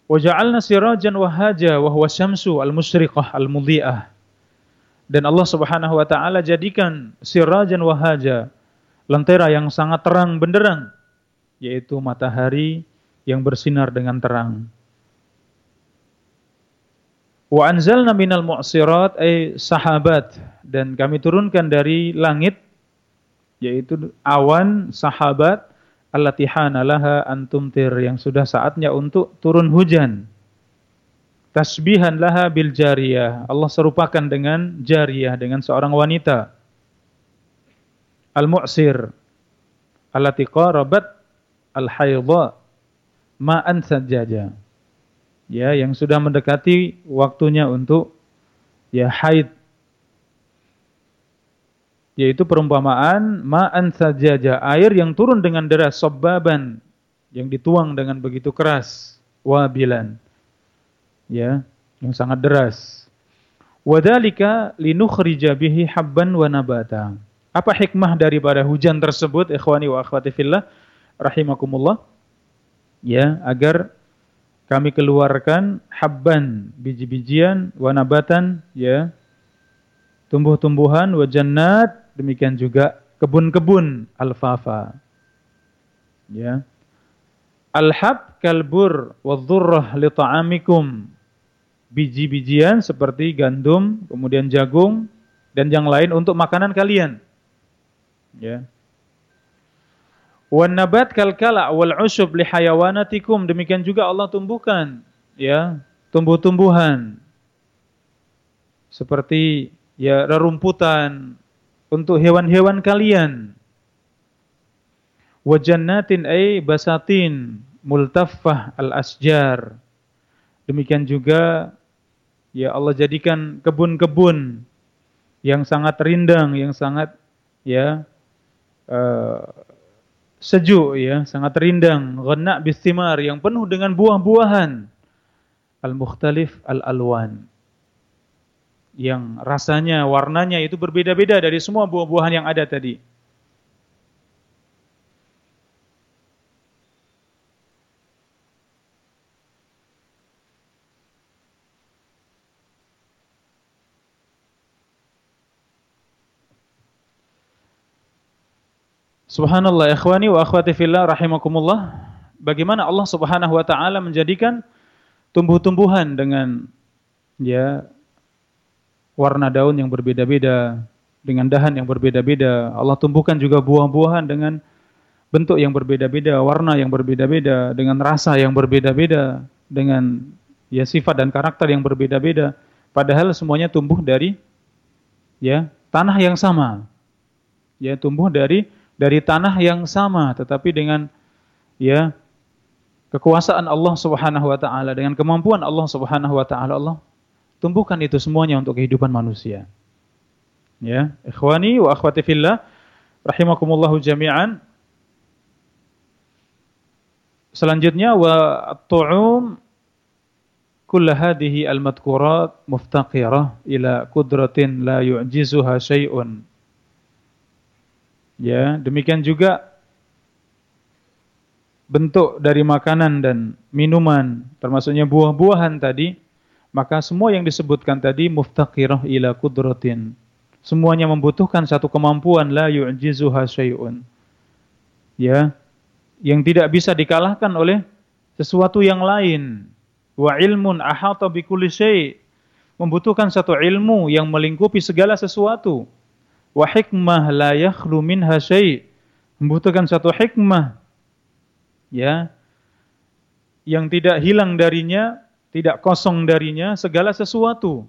[SPEAKER 3] wa ja'alna sirajan wahaja wa huwa syamsu al-musyriqah al-mudhi'ah dan Allah Subhanahu wa taala jadikan sirajan wahaja, lentera yang sangat terang benderang, yaitu matahari yang bersinar dengan terang. Wa anzalna minal mu'sirat ay sahabat dan kami turunkan dari langit yaitu awan sahabat allati laha antumtir yang sudah saatnya untuk turun hujan tasbihan laha bil jariyah. Allah serupakan dengan jariyah dengan seorang wanita. Al-mu'sir allati qarabat al-haidha ma'an sajaja. Ya, yang sudah mendekati waktunya untuk ya haid. Yaitu perumpamaan ma'an sajaja, air yang turun dengan deras sabbaban yang dituang dengan begitu keras wabilan ya yang sangat deras. Wadalika linukhrija bihi habban wa nabata. Apa hikmah daripada hujan tersebut ikhwani wa akhwati fillah rahimakumullah? Ya, agar kami keluarkan habban biji-bijian wa nabatan ya tumbuh-tumbuhan wa jannat demikian juga kebun-kebun alfafa. Ya. Alhab kalbur wa dhurrah li ta'amikum biji-bijian seperti gandum, kemudian jagung dan yang lain untuk makanan kalian. Ya. Wan nabat kal kala wal ushub li hayawanatikum demikian juga Allah tumbuhkan ya, tumbuh-tumbuhan seperti ya rerumputan untuk hewan-hewan kalian. Wa jannatin ay basatin multaffah al asjar. Demikian juga ya Allah jadikan kebun-kebun yang sangat rindang, yang sangat ya uh, sejuk ya, sangat rindang, ghanna bistimar yang penuh dengan buah-buahan al-mukhtalif al-alwan yang rasanya, warnanya itu berbeda-beda dari semua buah-buahan yang ada tadi. Subhanallah ikhwani wa akhwati fillah rahimakumullah. Bagaimana Allah Subhanahu wa taala menjadikan tumbuh-tumbuhan dengan ya warna daun yang berbeda-beda, dengan dahan yang berbeda-beda. Allah tumbuhkan juga buah-buahan dengan bentuk yang berbeda-beda, warna yang berbeda-beda, dengan rasa yang berbeda-beda, dengan ya sifat dan karakter yang berbeda-beda. Padahal semuanya tumbuh dari ya tanah yang sama. Ya, tumbuh dari dari tanah yang sama tetapi dengan ya kekuasaan Allah Subhanahu wa taala dengan kemampuan Allah Subhanahu wa taala Allah tumbuhkan itu semuanya untuk kehidupan manusia. Ya, ikhwani wa akhwati fillah rahimakumullahu jami'an. Selanjutnya wa at-tu'um kull hadhihi al-madhkurat muftaqirah ila qudratin la yu'jizuha syai'un Ya, demikian juga bentuk dari makanan dan minuman, termasuknya buah-buahan tadi, maka semua yang disebutkan tadi muftaqirah ila kudratin. Semuanya membutuhkan satu kemampuan la yu'jizuha syai'un. Ya, yang tidak bisa dikalahkan oleh sesuatu yang lain. Wa ilmun ahata bikulli syai' membutuhkan satu ilmu yang melingkupi segala sesuatu. Wa hikmah la yakhlu minha syai' membutuhkan satu hikmah ya yang tidak hilang darinya, tidak kosong darinya segala sesuatu.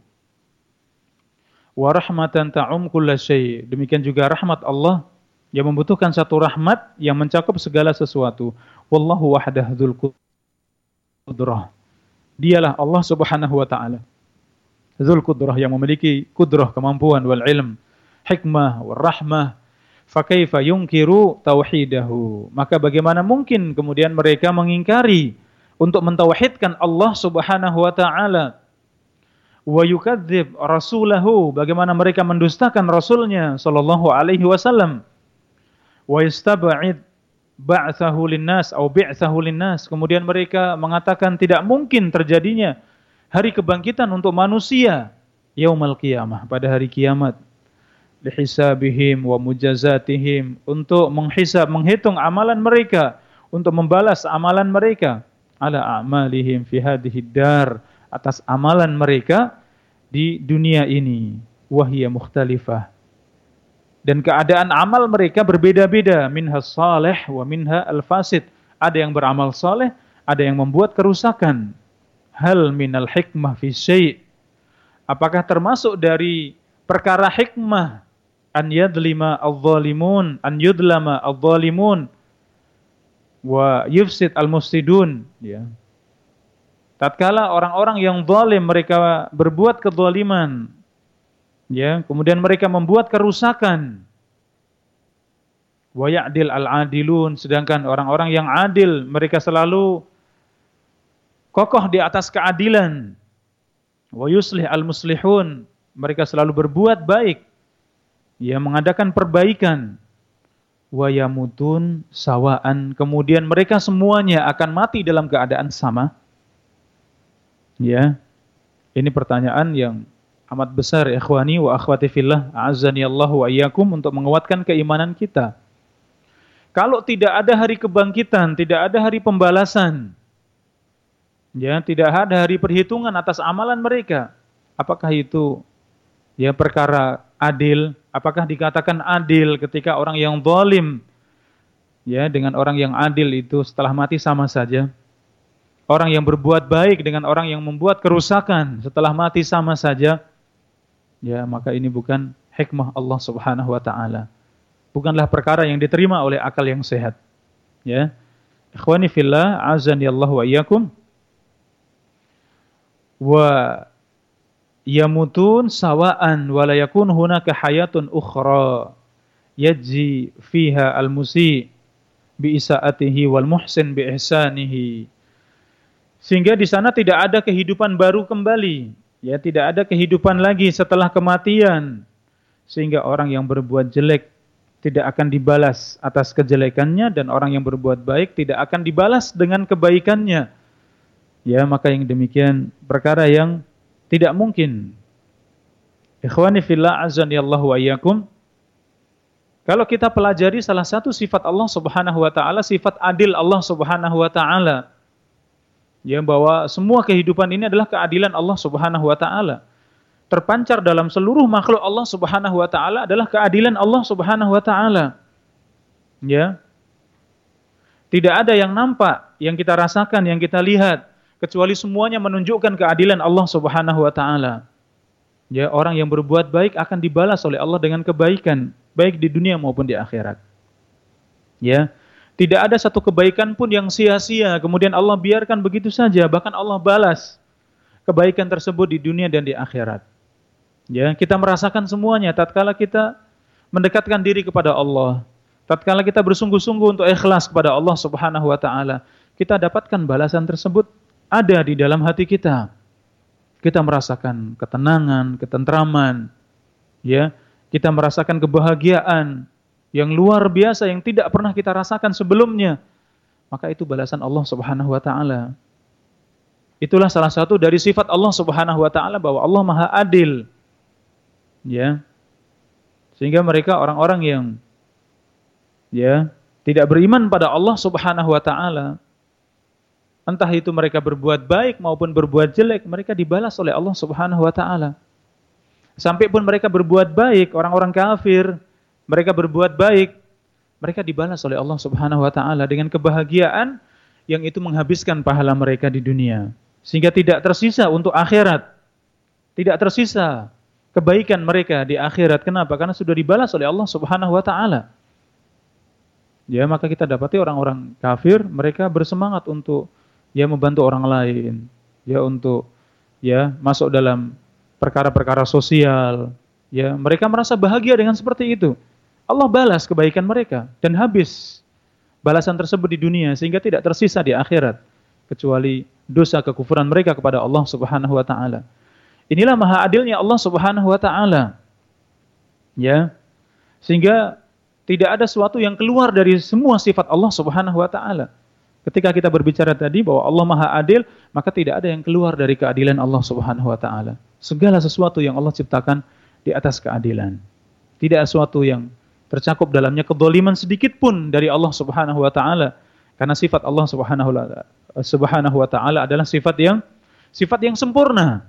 [SPEAKER 3] Wa rahmatan ta'um syai'. Demikian juga rahmat Allah yang membutuhkan satu rahmat yang mencakup segala sesuatu. Wallahu wahdahdzul qudrah. Dialah Allah Subhanahu wa taala. Dzul qudrah yang memiliki kudrah kemampuan wal ilm, hikmah wal rahmah. Fakaifa yungkiru tauhidahu. Maka bagaimana mungkin kemudian mereka mengingkari untuk mentauhidkan Allah Subhanahu wa taala. Wa yukadzib rasulahu bagaimana mereka mendustakan rasulnya sallallahu alaihi wasallam. Wa yastab'id ba'thahu linnas atau bi'thahu linnas. Kemudian mereka mengatakan tidak mungkin terjadinya hari kebangkitan untuk manusia yaumal qiyamah pada hari kiamat. Lihisabihim wa mujazatihim untuk menghisab menghitung amalan mereka untuk membalas amalan mereka ala a'malihim fi hadhihi dar atas amalan mereka di dunia ini. Wahia mukhtalifah. Dan keadaan amal mereka berbeda-beda. Minha salih wa minha al-fasid. Ada yang beramal saleh ada yang membuat kerusakan. Hal minal hikmah fi syai' apakah termasuk dari perkara hikmah? An yadlima al-zalimun an yudlama al-zalimun wa yufsid al-mufsidun ya. Tatkala orang-orang yang zalim mereka berbuat kezaliman ya, kemudian mereka membuat kerusakan wa ya'dil al-adilun sedangkan orang-orang yang adil mereka selalu kokoh di atas keadilan wa yuslih al-muslihun mereka selalu berbuat baik ya mengadakan perbaikan wayamutun sawaan. Kemudian mereka semuanya akan mati dalam keadaan sama. Ya. Ini pertanyaan yang amat besar ikhwani wa akhwati fillah azani Allah wa iyyakum untuk menguatkan keimanan kita. Kalau tidak ada hari kebangkitan, tidak ada hari pembalasan. Ya, tidak ada hari perhitungan atas amalan mereka. Apakah itu ya perkara adil Apakah dikatakan adil ketika orang yang zalim ya dengan orang yang adil itu setelah mati sama saja? Orang yang berbuat baik dengan orang yang membuat kerusakan setelah mati sama saja? Ya, maka ini bukan hikmah Allah Subhanahu wa taala. Bukanlah perkara yang diterima oleh akal yang sehat. Ya. Ikhwani fillah, azani Allah wa iyyakum. Wa yamutun sawaan wala yakun hunaka hayatun ukhra yajzi fiha al-musi bi isaatihi wal muhsin bi ihsanihi. Sehingga di sana tidak ada kehidupan baru kembali. Ya tidak ada kehidupan lagi setelah kematian. Sehingga orang yang berbuat jelek tidak akan dibalas atas kejelekannya dan orang yang berbuat baik tidak akan dibalas dengan kebaikannya. Ya maka yang demikian perkara yang tidak mungkin. Ikhwani fillah azani Allah wa. Kalau kita pelajari salah satu sifat Allah Subhanahu wa taala, sifat adil Allah Subhanahu wa taala. Ya bahwa semua kehidupan ini adalah keadilan Allah Subhanahu wa taala. Terpancar dalam seluruh makhluk Allah Subhanahu wa taala adalah keadilan Allah Subhanahu wa taala. Ya. Tidak ada yang nampak, yang kita rasakan, yang kita lihat kecuali semuanya menunjukkan keadilan Allah Subhanahu wa taala. Ya, orang yang berbuat baik akan dibalas oleh Allah dengan kebaikan, baik di dunia maupun di akhirat. Ya. Tidak ada satu kebaikan pun yang sia-sia, kemudian Allah biarkan begitu saja, bahkan Allah balas kebaikan tersebut di dunia dan di akhirat. Ya, kita merasakan semuanya tatkala kita mendekatkan diri kepada Allah, tatkala kita bersungguh-sungguh untuk ikhlas kepada Allah Subhanahu wa taala, kita dapatkan balasan tersebut ada di dalam hati kita. Kita merasakan ketenangan, ketentraman, ya. Kita merasakan kebahagiaan yang luar biasa yang tidak pernah kita rasakan sebelumnya. Maka itu balasan Allah Subhanahu wa taala. Itulah salah satu dari sifat Allah Subhanahu wa taala bahwa Allah Maha Adil. Ya. Sehingga mereka orang-orang yang ya, tidak beriman pada Allah Subhanahu wa taala entah itu mereka berbuat baik maupun berbuat jelek, mereka dibalas oleh Allah Subhanahu wa taala. Sampai pun mereka berbuat baik, orang-orang kafir, mereka berbuat baik, mereka dibalas oleh Allah Subhanahu wa taala dengan kebahagiaan yang itu menghabiskan pahala mereka di dunia sehingga tidak tersisa untuk akhirat. Tidak tersisa kebaikan mereka di akhirat. Kenapa? Karena sudah dibalas oleh Allah Subhanahu wa taala. Ya, maka kita dapati orang-orang kafir mereka bersemangat untuk ya membantu orang lain, ya untuk ya masuk dalam perkara-perkara sosial, ya mereka merasa bahagia dengan seperti itu. Allah balas kebaikan mereka dan habis balasan tersebut di dunia sehingga tidak tersisa di akhirat kecuali dosa kekufuran mereka kepada Allah Subhanahu wa taala. Inilah maha adilnya Allah Subhanahu wa taala. Ya. Sehingga tidak ada sesuatu yang keluar dari semua sifat Allah Subhanahu wa taala. Ketika kita berbicara tadi bahwa Allah Maha Adil, maka tidak ada yang keluar dari keadilan Allah Subhanahu wa taala. Segala sesuatu yang Allah ciptakan di atas keadilan. Tidak sesuatu yang tercakup dalamnya kedoliman sedikit pun dari Allah Subhanahu wa taala. Karena sifat Allah Subhanahu Subhanahu wa taala adalah sifat yang sifat yang sempurna.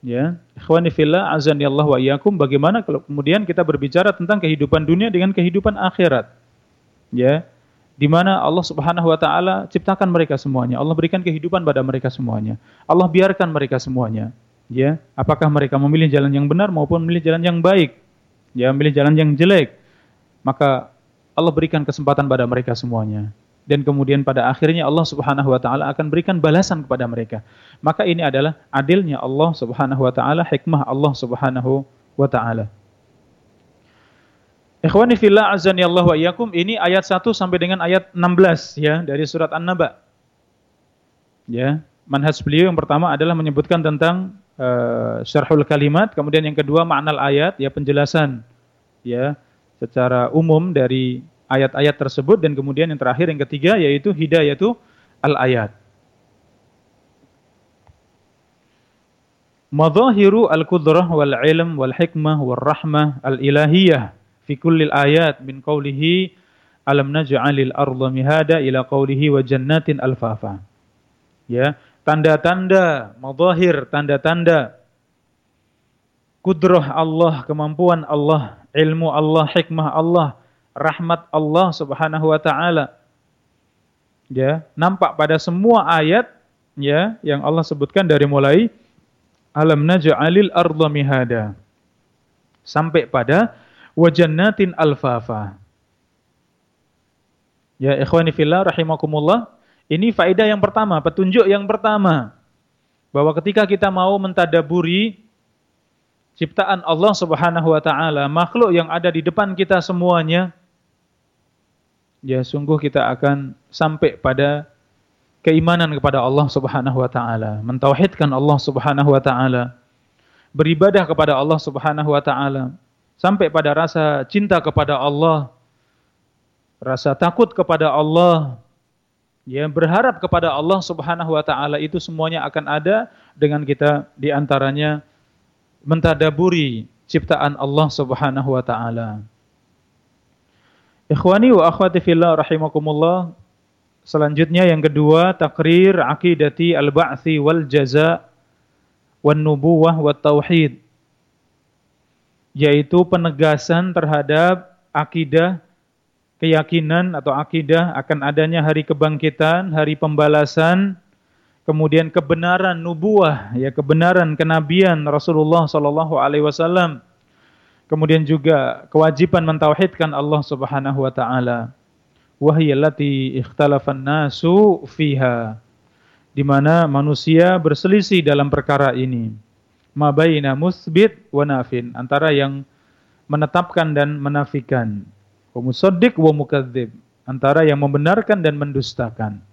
[SPEAKER 3] Ya, ikhwani fillah azani Allah wa iyyakum bagaimana kalau kemudian kita berbicara tentang kehidupan dunia dengan kehidupan akhirat. Ya. Di mana Allah Subhanahu wa taala ciptakan mereka semuanya. Allah berikan kehidupan pada mereka semuanya. Allah biarkan mereka semuanya. Ya, apakah mereka memilih jalan yang benar maupun memilih jalan yang baik? Ya, memilih jalan yang jelek. Maka Allah berikan kesempatan pada mereka semuanya dan kemudian pada akhirnya Allah Subhanahu wa taala akan berikan balasan kepada mereka. Maka ini adalah adilnya Allah Subhanahu wa taala, hikmah Allah Subhanahu wa taala. Ikhwani fillah azani Allah wa iyyakum ini ayat 1 sampai dengan ayat 16 ya dari surat An-Naba. Ya, manhaj beliau yang pertama adalah menyebutkan tentang uh, syarhul kalimat, kemudian yang kedua makna ayat ya penjelasan ya secara umum dari ayat-ayat tersebut dan kemudian yang terakhir yang ketiga yaitu hidayatu al-ayat. Madhahiru al-qudrah wal ilm wal hikmah wal rahmah al-ilahiyah fi kulli ayat min qawlihi alam naj'alil arda mihada ila qawlihi wa jannatin alfafa. Ya, tanda-tanda madhahir, tanda-tanda kudrah Allah, kemampuan Allah, ilmu Allah, hikmah Allah rahmat Allah Subhanahu wa taala. Ya, nampak pada semua ayat ya yang Allah sebutkan dari mulai alam naj'alil arda mihada sampai pada wajannatin alfafa. Ya ikhwani fillah rahimakumullah, ini faedah yang pertama, petunjuk yang pertama bahwa ketika kita mau mentadaburi ciptaan Allah Subhanahu wa taala, makhluk yang ada di depan kita semuanya ya sungguh kita akan sampai pada keimanan kepada Allah Subhanahu wa taala, mentauhidkan Allah Subhanahu wa taala, beribadah kepada Allah Subhanahu wa taala, sampai pada rasa cinta kepada Allah, rasa takut kepada Allah, ya berharap kepada Allah Subhanahu wa taala itu semuanya akan ada dengan kita di antaranya mentadaburi ciptaan Allah Subhanahu wa taala. Ikhwani wa akhwati fillah rahimakumullah. Selanjutnya yang kedua takrir akidati al-ba'thi wal jaza wan nubuwah wat tauhid. Yaitu penegasan terhadap akidah keyakinan atau akidah akan adanya hari kebangkitan, hari pembalasan, kemudian kebenaran nubuah, ya kebenaran kenabian Rasulullah sallallahu alaihi wasallam Kemudian juga kewajiban mentauhidkan Allah Subhanahu wa taala. Wahyallati ikhtalafan nasu fiha. Di mana manusia berselisih dalam perkara ini. Ma baina musbit wa nafin, antara yang menetapkan dan menafikan. Wa musaddiq wa mukadzib, antara yang membenarkan dan mendustakan.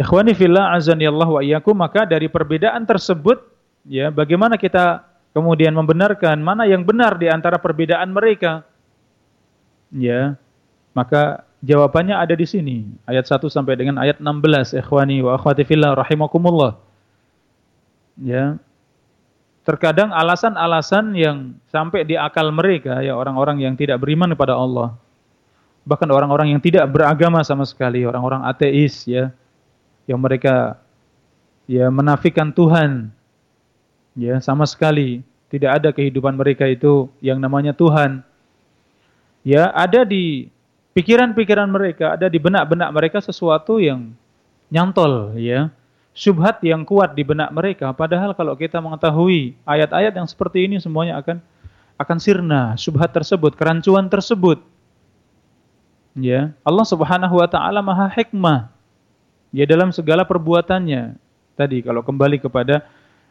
[SPEAKER 3] Ikhwani fillah azani Allah wa iyyakum, maka dari perbedaan tersebut ya bagaimana kita kemudian membenarkan mana yang benar di antara perbedaan mereka. Ya. Maka jawabannya ada di sini, ayat 1 sampai dengan ayat 16, ikhwani wa akhwati fillah rahimakumullah. Ya. Terkadang alasan-alasan yang sampai di akal mereka ya orang-orang yang tidak beriman kepada Allah. bahkan orang-orang yang tidak beragama sama sekali, orang-orang ateis ya, yang mereka ya menafikan Tuhan, ya sama sekali tidak ada kehidupan mereka itu yang namanya Tuhan. Ya ada di pikiran-pikiran mereka, ada di benak-benak mereka sesuatu yang nyantol, ya syubhat yang kuat di benak mereka. Padahal kalau kita mengetahui ayat-ayat yang seperti ini semuanya akan akan sirna syubhat tersebut, kerancuan tersebut. Ya, Allah Subhanahu wa taala Maha Hikmah. Ya dalam segala perbuatannya. Tadi kalau kembali kepada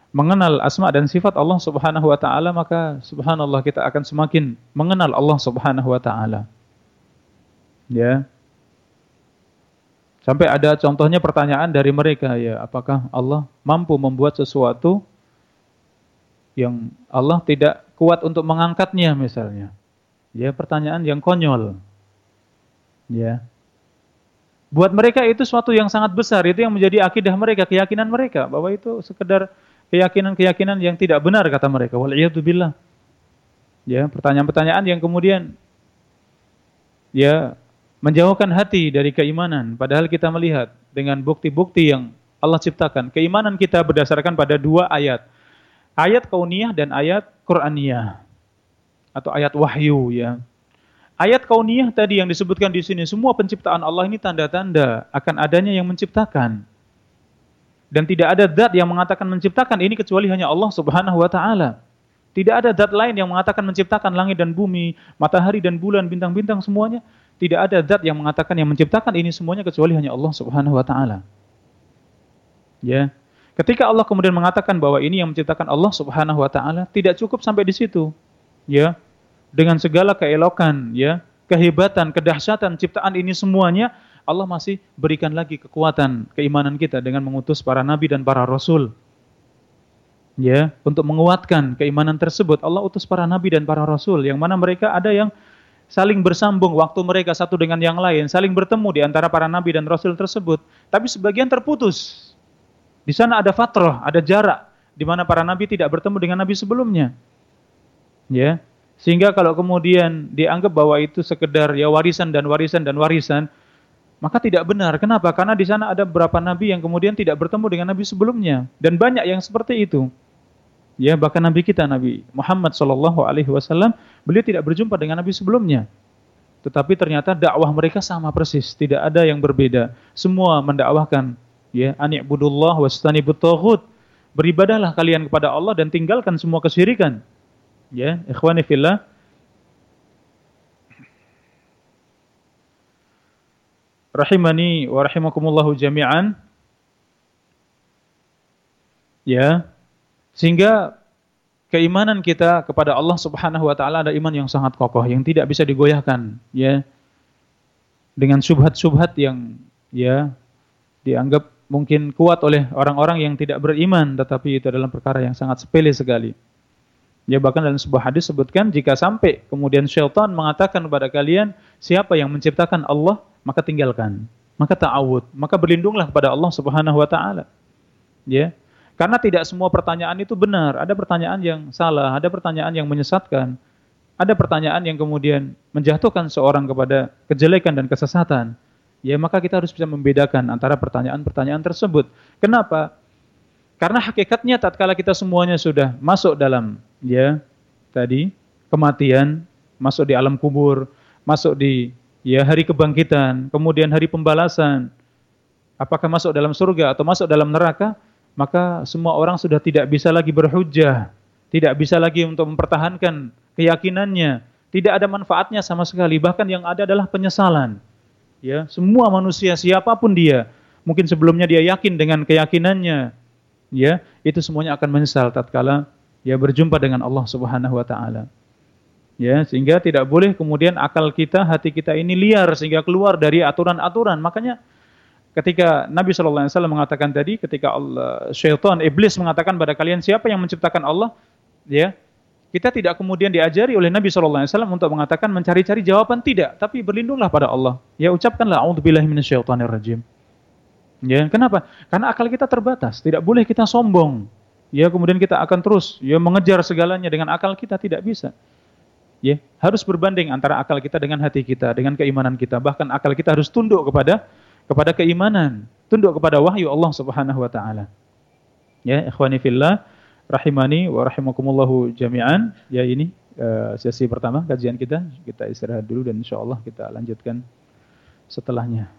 [SPEAKER 3] mengenal asma dan sifat Allah Subhanahu wa taala maka subhanallah kita akan semakin mengenal Allah Subhanahu wa taala. Ya. Sampai ada contohnya pertanyaan dari mereka ya, apakah Allah mampu membuat sesuatu yang Allah tidak kuat untuk mengangkatnya misalnya. Ya, pertanyaan yang konyol. Ya. Buat mereka itu suatu yang sangat besar, itu yang menjadi akidah mereka, keyakinan mereka bahwa itu sekedar keyakinan-keyakinan yang tidak benar kata mereka. Waliyadzubillah. Ya, pertanyaan-pertanyaan yang kemudian ya menjauhkan hati dari keimanan padahal kita melihat dengan bukti-bukti yang Allah ciptakan. Keimanan kita berdasarkan pada dua ayat. Ayat kauniyah dan ayat Qur'aniyah atau ayat wahyu ya. Ayat kauniyah tadi yang disebutkan di sini, semua penciptaan Allah ini tanda-tanda akan adanya yang menciptakan. Dan tidak ada zat yang mengatakan menciptakan ini kecuali hanya Allah Subhanahu wa taala. Tidak ada zat lain yang mengatakan menciptakan langit dan bumi, matahari dan bulan, bintang-bintang semuanya. Tidak ada zat yang mengatakan yang menciptakan ini semuanya kecuali hanya Allah Subhanahu wa taala. Ya. Ketika Allah kemudian mengatakan bahwa ini yang menciptakan Allah Subhanahu wa taala, tidak cukup sampai di situ. Ya dengan segala keelokan, ya, kehebatan, kedahsyatan ciptaan ini semuanya, Allah masih berikan lagi kekuatan keimanan kita dengan mengutus para nabi dan para rasul. Ya, untuk menguatkan keimanan tersebut, Allah utus para nabi dan para rasul yang mana mereka ada yang saling bersambung waktu mereka satu dengan yang lain, saling bertemu di antara para nabi dan rasul tersebut, tapi sebagian terputus. Di sana ada fatrah, ada jarak di mana para nabi tidak bertemu dengan nabi sebelumnya. Ya, sehingga kalau kemudian dianggap bahwa itu sekedar ya warisan dan warisan dan warisan, maka tidak benar. Kenapa? Karena di sana ada beberapa nabi yang kemudian tidak bertemu dengan nabi sebelumnya dan banyak yang seperti itu. Ya, bahkan nabi kita Nabi Muhammad sallallahu alaihi wasallam, beliau tidak berjumpa dengan nabi sebelumnya. Tetapi ternyata dakwah mereka sama persis, tidak ada yang berbeda. Semua mendakwahkan ya, ani'budullah wastanibut taghut. Beribadahlah kalian kepada Allah dan tinggalkan semua kesyirikan. Ya, ikhwani fillah. Rahimani wa rahimakumullahu jami'an. Ya. Sehingga keimanan kita kepada Allah Subhanahu wa taala ada iman yang sangat kokoh yang tidak bisa digoyahkan, ya. Dengan subhat-subhat yang ya dianggap mungkin kuat oleh orang-orang yang tidak beriman tetapi itu adalah perkara yang sangat sepele sekali. Ya bahkan dalam sebuah hadis sebutkan jika sampai kemudian syaitan mengatakan kepada kalian siapa yang menciptakan Allah maka tinggalkan, maka ta'awud, maka berlindunglah kepada Allah Subhanahu wa taala. Ya. Karena tidak semua pertanyaan itu benar, ada pertanyaan yang salah, ada pertanyaan yang menyesatkan. Ada pertanyaan yang kemudian menjatuhkan seorang kepada kejelekan dan kesesatan. Ya, maka kita harus bisa membedakan antara pertanyaan-pertanyaan tersebut. Kenapa? Karena hakikatnya tatkala kita semuanya sudah masuk dalam ya tadi kematian, masuk di alam kubur, masuk di ya hari kebangkitan, kemudian hari pembalasan. Apakah masuk dalam surga atau masuk dalam neraka? Maka semua orang sudah tidak bisa lagi berhujjah, tidak bisa lagi untuk mempertahankan keyakinannya, tidak ada manfaatnya sama sekali, bahkan yang ada adalah penyesalan. Ya, semua manusia siapa pun dia, mungkin sebelumnya dia yakin dengan keyakinannya, ya itu semuanya akan menyesal tatkala ya berjumpa dengan Allah Subhanahu wa taala. Ya, sehingga tidak boleh kemudian akal kita, hati kita ini liar sehingga keluar dari aturan-aturan. Makanya ketika Nabi wasallam mengatakan tadi ketika Allah syaitan iblis mengatakan pada kalian siapa yang menciptakan Allah? Ya. Kita tidak kemudian diajari oleh Nabi wasallam untuk mengatakan mencari-cari jawaban tidak, tapi berlindunglah pada Allah. Ya ucapkanlah a'udzubillahi minasyaitonirrajim. Ya, kenapa? Karena akal kita terbatas, tidak boleh kita sombong. Ya, kemudian kita akan terus ya mengejar segalanya dengan akal kita tidak bisa. Ya, harus berbanding antara akal kita dengan hati kita, dengan keimanan kita. Bahkan akal kita harus tunduk kepada kepada keimanan, tunduk kepada wahyu Allah Subhanahu wa taala. Ya, ikhwani fillah, rahimani wa rahimakumullahu jami'an. Ya ini uh, sesi pertama kajian kita. Kita istirahat dulu dan insyaallah kita lanjutkan setelahnya.